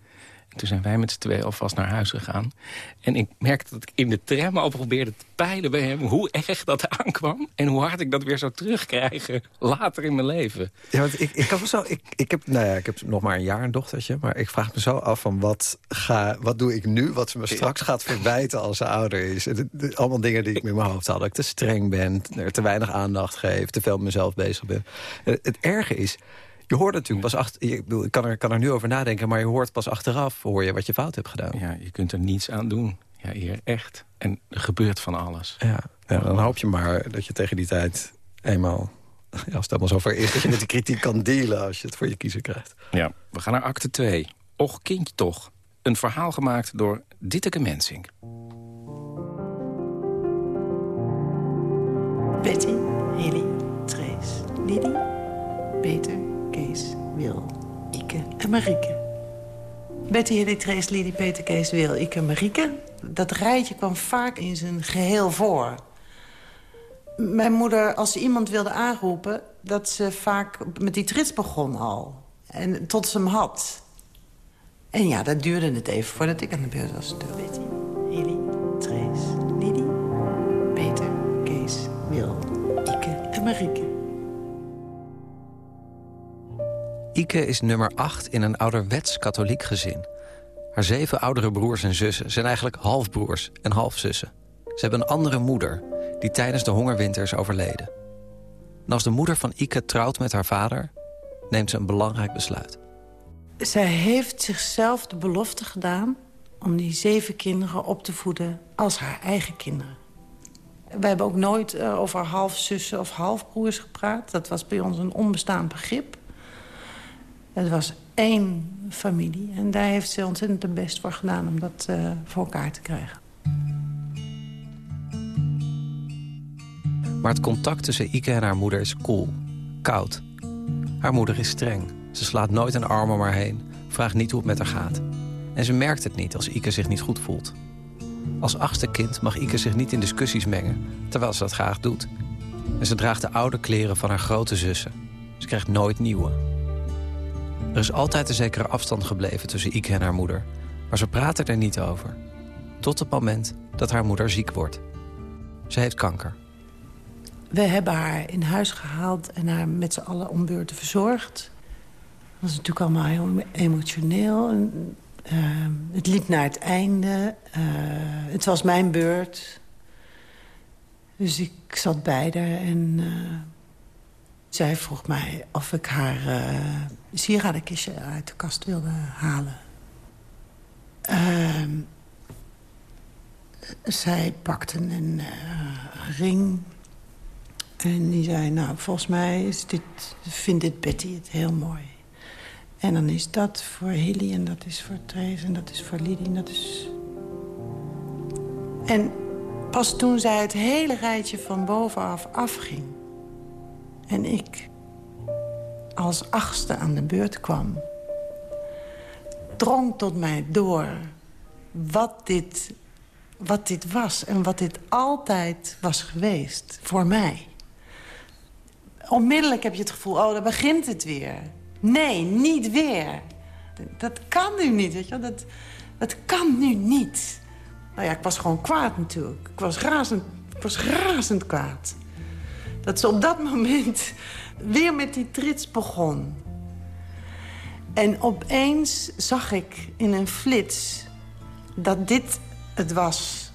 Toen zijn wij met z'n tweeën alvast naar huis gegaan. En ik merkte dat ik in de tram al probeerde te peilen bij hem... hoe erg dat aankwam en hoe hard ik dat weer zou terugkrijgen later in mijn leven. Ja, want ik, ik, zo, ik, ik, heb, nou ja, ik heb nog maar een jaar een dochtertje... maar ik vraag me zo af van wat, ga, wat doe ik nu... wat ze me straks gaat verwijten als ze ouder is. allemaal dingen die ik met mijn hoofd had. Dat ik te streng ben, er te weinig aandacht geef... te veel met mezelf bezig ben. Het erge is je hoort natuurlijk pas achter... Ik, bedoel, ik kan, er, kan er nu over nadenken, maar je hoort pas achteraf... hoor je wat je fout hebt gedaan. Ja, je kunt er niets aan doen. Ja, hier echt. En er gebeurt van alles. Ja, ja dan hoop je maar dat je tegen die tijd eenmaal... Ja, als het helemaal zover is, dat je met die kritiek kan dealen... als je het voor je kiezer krijgt. Ja, we gaan naar acte 2. Och, kindje toch. Een verhaal gemaakt door Ditteke Mensing. Betty, Haley, Trace, Liddy, Peter, Kees, Wil, Ike en Marieke. Betty, Hilly, Trace, Lidie, Peter, Kees, Wil, Ike en Marieke. Dat rijtje kwam vaak in zijn geheel voor. Mijn moeder, als ze iemand wilde aanroepen... dat ze vaak met die trits begon al. En tot ze hem had. En ja, dat duurde het even voordat ik aan de beurt was. Betty, Hilly, Trace, Lidie, Peter, Kees, Wil, Ike en Marieke. Ike is nummer 8 in een ouderwets katholiek gezin. Haar zeven oudere broers en zussen zijn eigenlijk halfbroers en halfzussen. Ze hebben een andere moeder, die tijdens de hongerwinter is overleden. En als de moeder van Ike trouwt met haar vader... neemt ze een belangrijk besluit. Zij heeft zichzelf de belofte gedaan... om die zeven kinderen op te voeden als haar eigen kinderen. We hebben ook nooit uh, over halfzussen of halfbroers gepraat. Dat was bij ons een onbestaand begrip. Het was één familie. En daar heeft ze ontzettend het best voor gedaan om dat uh, voor elkaar te krijgen. Maar het contact tussen Ike en haar moeder is koel, koud. Haar moeder is streng. Ze slaat nooit een arm om haar heen, vraagt niet hoe het met haar gaat. En ze merkt het niet als Ike zich niet goed voelt. Als achtste kind mag Ike zich niet in discussies mengen, terwijl ze dat graag doet. En ze draagt de oude kleren van haar grote zussen. Ze krijgt nooit nieuwe. Er is altijd een zekere afstand gebleven tussen Ike en haar moeder. Maar ze praten er niet over. Tot het moment dat haar moeder ziek wordt. Ze heeft kanker. We hebben haar in huis gehaald en haar met z'n allen om beurten verzorgd. Dat was natuurlijk allemaal heel emotioneel. Uh, het liep naar het einde. Uh, het was mijn beurt. Dus ik zat bij haar en... Uh, zij vroeg mij of ik haar uh, sieradenkistje uit de kast wilde halen. Uh, zij pakte een uh, ring. En die zei, nou, volgens mij is dit, vindt dit Betty het heel mooi. En dan is dat voor Hilly en dat is voor Trace en dat is voor Lidie en dat is... En pas toen zij het hele rijtje van bovenaf afging... En ik als achtste aan de beurt kwam... drong tot mij door wat dit, wat dit was en wat dit altijd was geweest voor mij. Onmiddellijk heb je het gevoel, oh, dan begint het weer. Nee, niet weer. Dat kan nu niet, weet je Dat, dat kan nu niet. Nou ja, ik was gewoon kwaad natuurlijk. Ik was razend, ik was razend kwaad dat ze op dat moment weer met die trits begon. En opeens zag ik in een flits dat dit het was...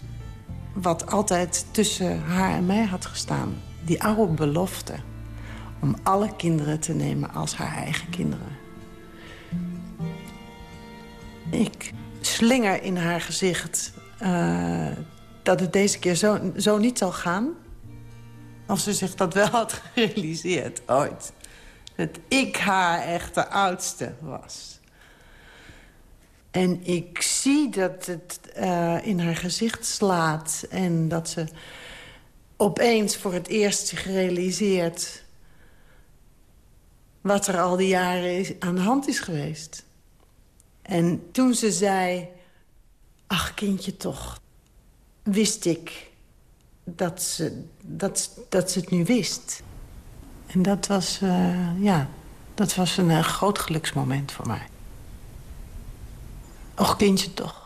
wat altijd tussen haar en mij had gestaan. Die oude belofte om alle kinderen te nemen als haar eigen kinderen. Ik slinger in haar gezicht uh, dat het deze keer zo, zo niet zal gaan... Of ze zich dat wel had gerealiseerd, ooit. Dat ik haar echte oudste was. En ik zie dat het uh, in haar gezicht slaat... en dat ze opeens voor het eerst zich realiseert... wat er al die jaren is, aan de hand is geweest. En toen ze zei... ach, kindje toch, wist ik dat ze, dat, dat ze het nu wist. En dat was, uh, ja, dat was een uh, groot geluksmoment voor mij. Och, kindje toch.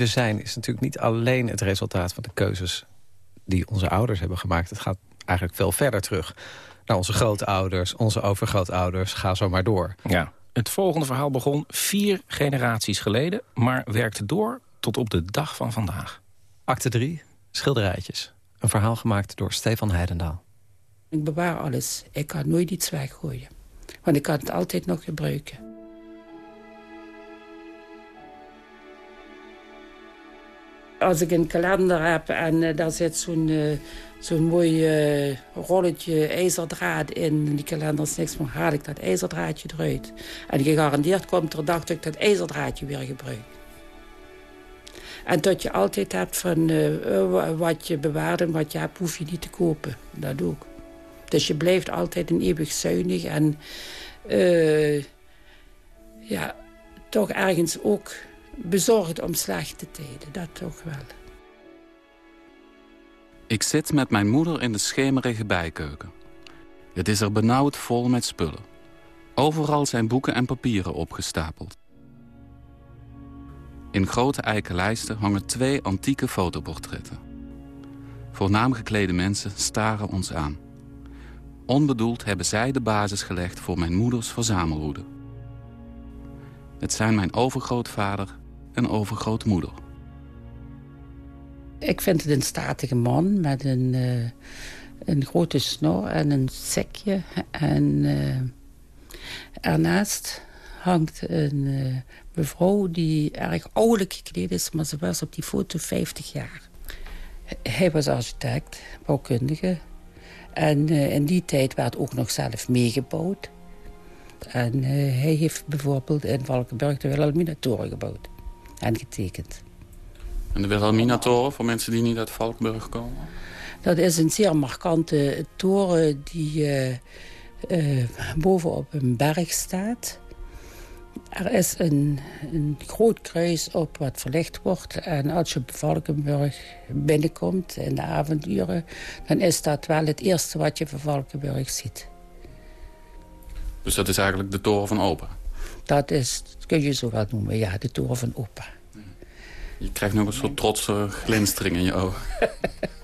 We zijn is natuurlijk niet alleen het resultaat van de keuzes... die onze ouders hebben gemaakt. Het gaat eigenlijk veel verder terug. Naar onze grootouders, onze overgrootouders, ga zo maar door. Ja. Het volgende verhaal begon vier generaties geleden... maar werkte door tot op de dag van vandaag. Acte 3, schilderijtjes. Een verhaal gemaakt door Stefan Heidendaal. Ik bewaar alles. Ik kan nooit iets weggooien. Want ik kan het altijd nog gebruiken. Als ik een kalender heb en uh, daar zit zo'n uh, zo'n mooi uh, rolletje ijzerdraad in... die kalender is niks meer, haal ik dat ijzerdraadje eruit. En gegarandeerd komt er dag dat ik dat ijzerdraadje weer gebruik. En dat je altijd hebt van wat je bewaart en wat je hebt, hoef je niet te kopen. Dat ook. Dus je blijft altijd een eeuwig zuinig en ja, toch ergens ook bezorgd om slechte tijden, dat toch wel. Ik zit met mijn moeder in de schemerige bijkeuken. Het is er benauwd vol met spullen. Overal zijn boeken en papieren opgestapeld. In grote eiken lijsten hangen twee antieke fotoportretten. Voornaam geklede mensen staren ons aan. Onbedoeld hebben zij de basis gelegd voor mijn moeders verzamelwoede. Het zijn mijn overgrootvader en overgrootmoeder. Ik vind het een statige man met een, uh, een grote snor en een sekje. En uh, ernaast hangt een uh, mevrouw die erg ouderlijk gekleed is... maar ze was op die foto 50 jaar. Hij was architect, bouwkundige. En in die tijd werd ook nog zelf meegebouwd. En hij heeft bijvoorbeeld in Valkenburg de Wilhelminatoren gebouwd en getekend. En de Wilhelminatoren, voor mensen die niet uit Valkenburg komen? Dat is een zeer markante toren die uh, uh, bovenop een berg staat. Er is een, een groot kruis op wat verlicht wordt. En als je op Valkenburg binnenkomt in de avonduren... dan is dat wel het eerste wat je van Valkenburg ziet. Dus dat is eigenlijk de toren van Opa? Dat is, kun je zo wel noemen, ja, de toren van Opa. Je krijgt nog een soort trotse glinstering in je ogen.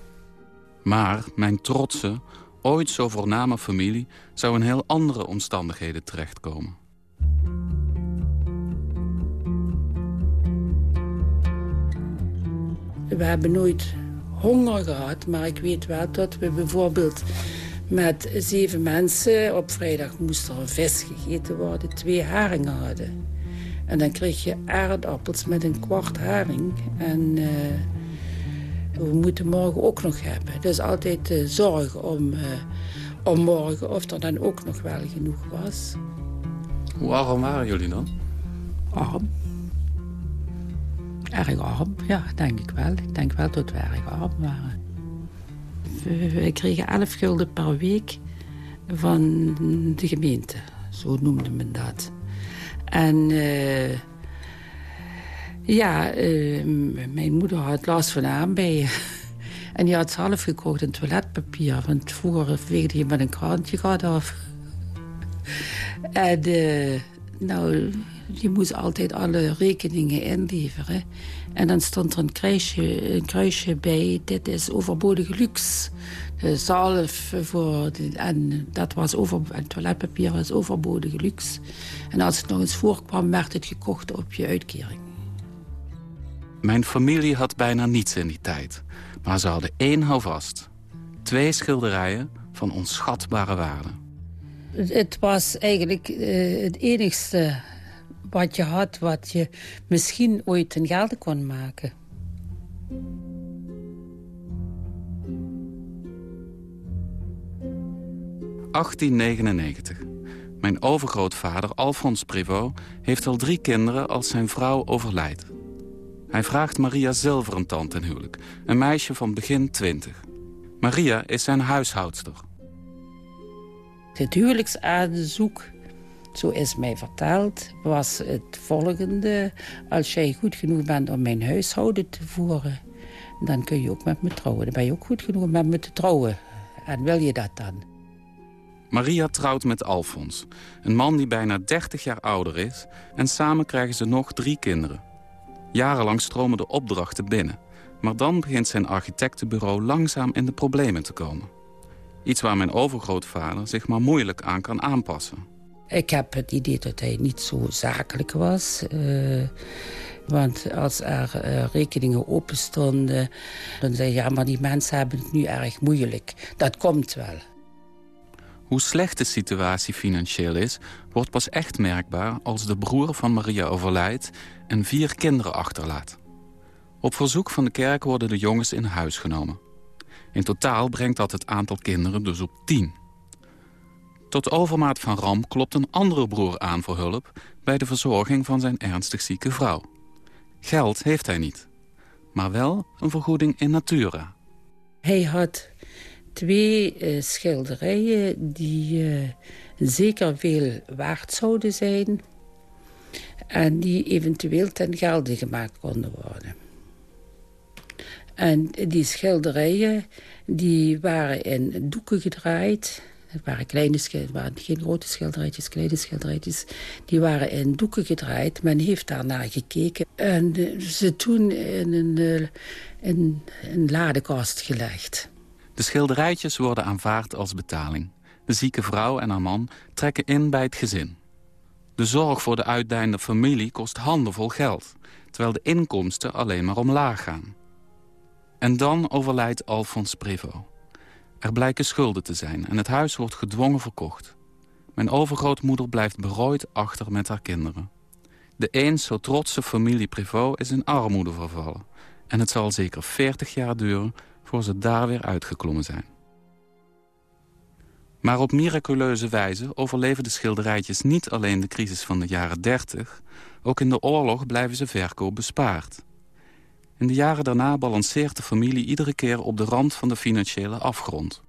maar mijn trotse, ooit zo voorname familie... zou in heel andere omstandigheden terechtkomen. We hebben nooit honger gehad, maar ik weet wel dat we bijvoorbeeld met zeven mensen... op vrijdag moest er een vis gegeten worden, twee haringen hadden. En dan kreeg je aardappels met een kwart haring. En uh, we moeten morgen ook nog hebben. Dus altijd uh, zorgen om, uh, om morgen of er dan ook nog wel genoeg was. Hoe arm waren jullie dan? Arm. Erg arm, ja, denk ik wel. Ik denk wel dat we erg arm waren. We, we kregen 11 gulden per week van de gemeente. Zo noemde men dat. En uh, ja, uh, mijn moeder had last van aanbijen. En die had zelf gekocht een toiletpapier. Want vroeger veegde je met een krantje gaat af. en uh, nou, die moest altijd alle rekeningen inleveren. En dan stond er een kruisje, een kruisje bij. Dit is overbodige luxe. De zalf voor... De, en dat was over, en toiletpapier was overbodige luxe. En als het nog eens voorkwam, werd het gekocht op je uitkering. Mijn familie had bijna niets in die tijd. Maar ze hadden één houvast. Twee schilderijen van onschatbare waarde. Het was eigenlijk uh, het enigste wat je had... wat je misschien ooit ten gelde kon maken. ...1899. Mijn overgrootvader, Alfons Privot, heeft al drie kinderen als zijn vrouw overlijdt. Hij vraagt Maria Zilverentand ten huwelijk, een meisje van begin twintig. Maria is zijn huishoudster. Het huwelijksaanzoek, zo is mij verteld, was het volgende. Als jij goed genoeg bent om mijn huishouden te voeren... dan kun je ook met me trouwen. Dan ben je ook goed genoeg om met me te trouwen. En wil je dat dan? Maria trouwt met Alfons, een man die bijna 30 jaar ouder is... en samen krijgen ze nog drie kinderen. Jarenlang stromen de opdrachten binnen. Maar dan begint zijn architectenbureau langzaam in de problemen te komen. Iets waar mijn overgrootvader zich maar moeilijk aan kan aanpassen. Ik heb het idee dat hij niet zo zakelijk was. Uh, want als er uh, rekeningen open stonden... dan zei je, ja, maar die mensen hebben het nu erg moeilijk. Dat komt wel. Hoe slecht de situatie financieel is... wordt pas echt merkbaar als de broer van Maria overlijdt... en vier kinderen achterlaat. Op verzoek van de kerk worden de jongens in huis genomen. In totaal brengt dat het aantal kinderen dus op tien. Tot overmaat van ramp klopt een andere broer aan voor hulp... bij de verzorging van zijn ernstig zieke vrouw. Geld heeft hij niet, maar wel een vergoeding in natura. Hij had twee uh, schilderijen die uh, zeker veel waard zouden zijn... en die eventueel ten gelde gemaakt konden worden. En die schilderijen die waren in doeken gedraaid. Het waren, kleine waren geen grote schilderijtjes, kleine schilderijtjes. Die waren in doeken gedraaid. Men heeft daarnaar gekeken. En ze toen in een, uh, in een ladekast gelegd. De schilderijtjes worden aanvaard als betaling. De zieke vrouw en haar man trekken in bij het gezin. De zorg voor de uitdijende familie kost handenvol geld... terwijl de inkomsten alleen maar omlaag gaan. En dan overlijdt Alfons Prevo. Er blijken schulden te zijn en het huis wordt gedwongen verkocht. Mijn overgrootmoeder blijft berooid achter met haar kinderen. De eens zo trotse familie Prevot is in armoede vervallen. En het zal zeker 40 jaar duren voor ze daar weer uitgeklommen zijn. Maar op miraculeuze wijze overleven de schilderijtjes niet alleen de crisis van de jaren 30... ook in de oorlog blijven ze verkoop bespaard. In de jaren daarna balanceert de familie iedere keer op de rand van de financiële afgrond.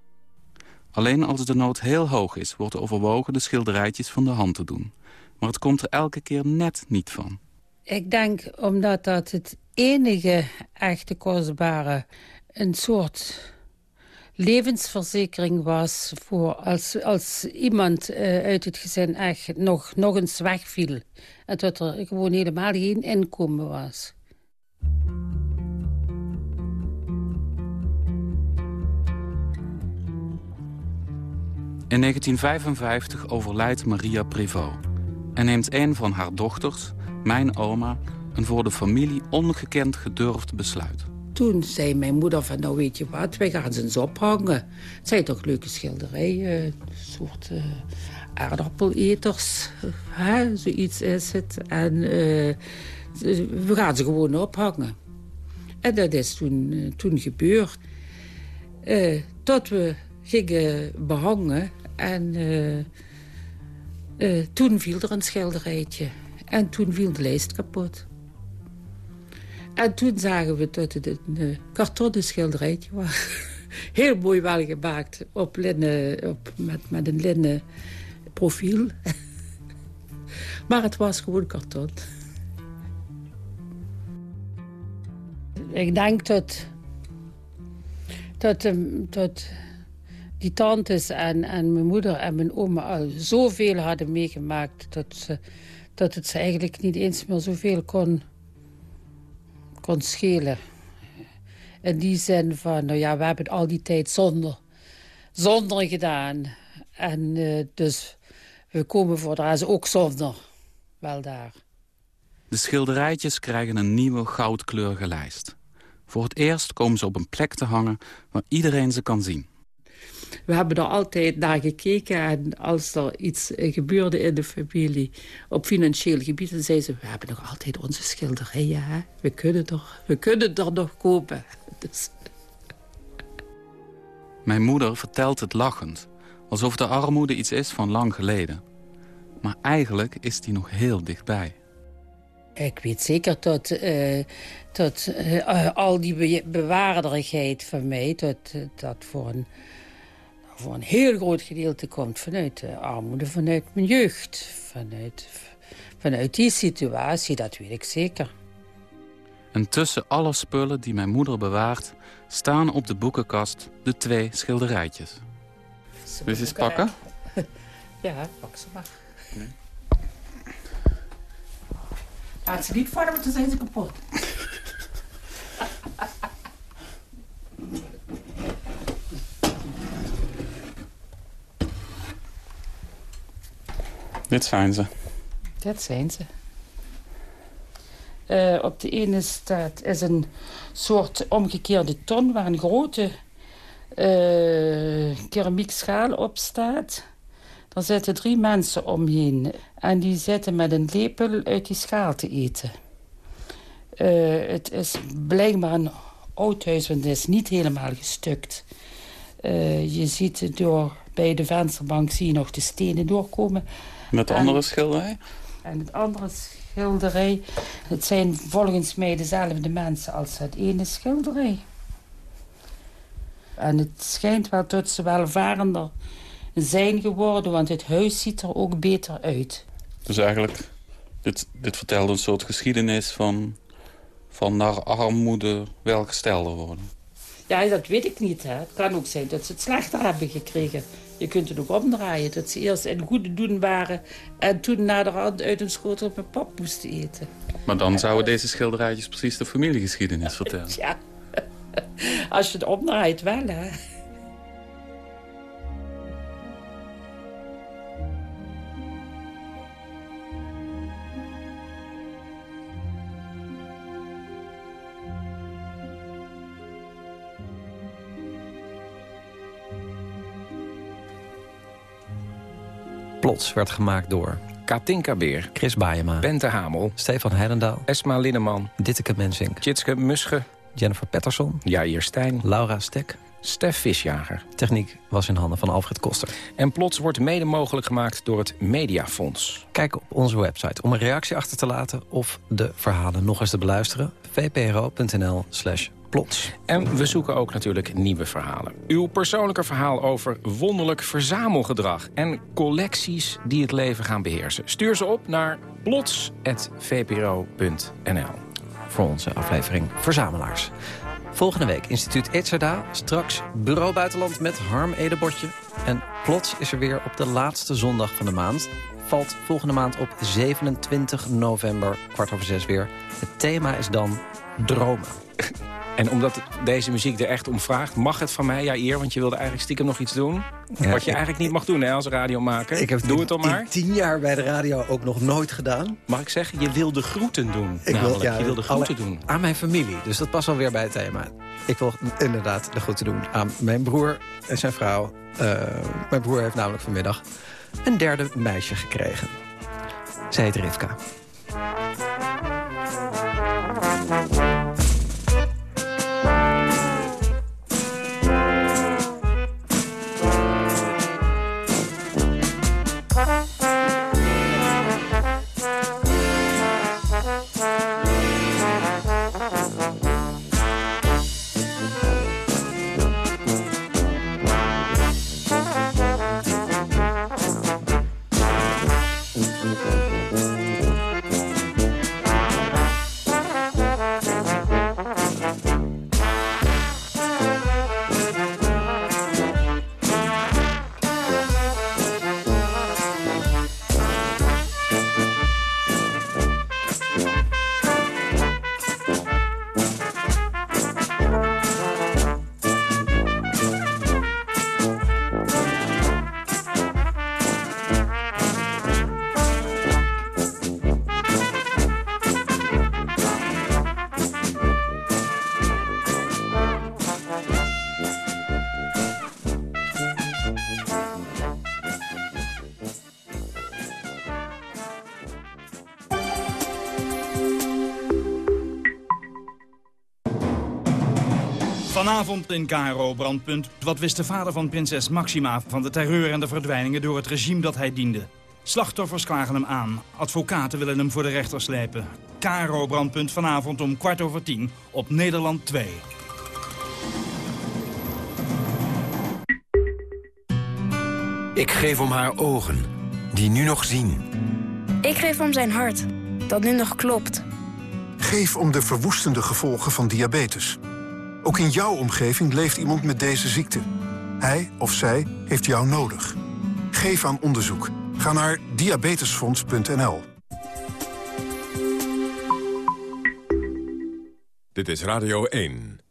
Alleen als de nood heel hoog is, wordt overwogen de schilderijtjes van de hand te doen. Maar het komt er elke keer net niet van. Ik denk omdat dat het enige echte kostbare een soort levensverzekering was voor als, als iemand uh, uit het gezin echt nog, nog eens wegviel. En dat er gewoon helemaal geen inkomen was. In 1955 overlijdt Maria Prevot en neemt een van haar dochters, mijn oma, een voor de familie ongekend gedurfd besluit. Toen zei mijn moeder van, nou weet je wat, wij gaan ze eens ophangen. Het zijn toch leuke schilderijen, een soort uh, aardappeleters, hè? zoiets is het. En uh, we gaan ze gewoon ophangen. En dat is toen, uh, toen gebeurd. tot we gingen behangen en uh, uh, toen viel er een schilderijtje. En toen viel de lijst kapot. En toen zagen we dat het een uh, kartonnen schilderijtje was. Heel mooi wel gemaakt op op, met, met een linnen profiel. maar het was gewoon karton. Ik denk dat... dat, dat die tantes en, en mijn moeder en mijn oma al zoveel hadden meegemaakt... Dat, dat het ze eigenlijk niet eens meer zoveel kon, kon schelen. In die zin van, nou ja, we hebben al die tijd zonder, zonder gedaan. En uh, dus we komen voor de ook zonder wel daar. De schilderijtjes krijgen een nieuwe goudkleurige lijst. Voor het eerst komen ze op een plek te hangen waar iedereen ze kan zien. We hebben er altijd naar gekeken en als er iets gebeurde in de familie op financieel gebied, dan zeiden ze, we hebben nog altijd onze schilderijen, hè? We, kunnen toch, we kunnen er nog kopen. Dus. Mijn moeder vertelt het lachend, alsof de armoede iets is van lang geleden. Maar eigenlijk is die nog heel dichtbij. Ik weet zeker dat, uh, dat uh, al die be bewaarderigheid van mij... dat, dat voor, een, voor een heel groot gedeelte komt vanuit de armoede, vanuit mijn jeugd. Vanuit, vanuit die situatie, dat weet ik zeker. En tussen alle spullen die mijn moeder bewaart... staan op de boekenkast de twee schilderijtjes. Wil je eens pakken? Ja, pak ze maar. Nee. Laat ze niet vallen, want dan zijn ze kapot. Dit zijn ze. Dat zijn ze. Uh, op de ene staat is een soort omgekeerde ton... waar een grote uh, keramiekschaal op staat. Er zitten drie mensen omheen. En die zitten met een lepel uit die schaal te eten. Uh, het is blijkbaar een oud huis, want het is niet helemaal gestukt. Uh, je ziet door bij de vensterbank zie je nog de stenen doorkomen. Met de andere schilderij? En het andere schilderij... Het zijn volgens mij dezelfde mensen als het ene schilderij. En het schijnt wel tot ze welvarender zijn geworden, want het huis ziet er ook beter uit. Dus eigenlijk, dit, dit vertelt een soort geschiedenis van, van naar armoede welgestelder worden. Ja, dat weet ik niet. Hè. Het kan ook zijn dat ze het slechter hebben gekregen. Je kunt het ook omdraaien. Dat ze eerst in goede doen waren... en toen naderhand uit een schotel op een pap moesten eten. Maar dan zouden deze schilderijtjes precies de familiegeschiedenis vertellen. Ja, als je het omdraait wel, hè. Plots werd gemaakt door... Katinka Beer. Chris Baayema. Bente Hamel. Stefan Heidendaal. Esma Linneman. Ditteke Mensink. Tjitske Musche. Jennifer Patterson. Jair Stijn. Laura Stek. Stef Visjager. Techniek was in handen van Alfred Koster. En Plots wordt mede mogelijk gemaakt door het Mediafonds. Kijk op onze website om een reactie achter te laten... of de verhalen nog eens te beluisteren. vpro.nl slash plots. En we zoeken ook natuurlijk nieuwe verhalen. Uw persoonlijke verhaal over wonderlijk verzamelgedrag... en collecties die het leven gaan beheersen. Stuur ze op naar plots.vpro.nl. Voor onze aflevering Verzamelaars. Volgende week instituut Etzerda. Straks Bureau Buitenland met Harm Edebotje. En plots is er weer op de laatste zondag van de maand. Valt volgende maand op 27 november, kwart over zes weer. Het thema is dan dromen. En omdat deze muziek er echt om vraagt, mag het van mij, ja eer, want je wilde eigenlijk stiekem nog iets doen. wat je eigenlijk niet mag doen hè, als radiomaker. Ik heb Doe het dan maar. tien jaar bij de radio ook nog nooit gedaan. Mag ik zeggen, je wilde groeten doen. Ik wil, ja, je wilde groeten doen. Aan mijn familie, dus dat past alweer bij het thema. Ik wil inderdaad de groeten doen aan mijn broer en zijn vrouw. Uh, mijn broer heeft namelijk vanmiddag een derde meisje gekregen. Zij heet Rivka. Vanavond in KRO Brandpunt. Wat wist de vader van prinses Maxima van de terreur en de verdwijningen door het regime dat hij diende? Slachtoffers klagen hem aan. Advocaten willen hem voor de rechter slepen. Caro brandpunt vanavond om kwart over tien op Nederland 2. Ik geef om haar ogen, die nu nog zien. Ik geef om zijn hart, dat nu nog klopt. Geef om de verwoestende gevolgen van diabetes. Ook in jouw omgeving leeft iemand met deze ziekte. Hij of zij heeft jou nodig. Geef aan onderzoek. Ga naar diabetesfonds.nl. Dit is Radio 1.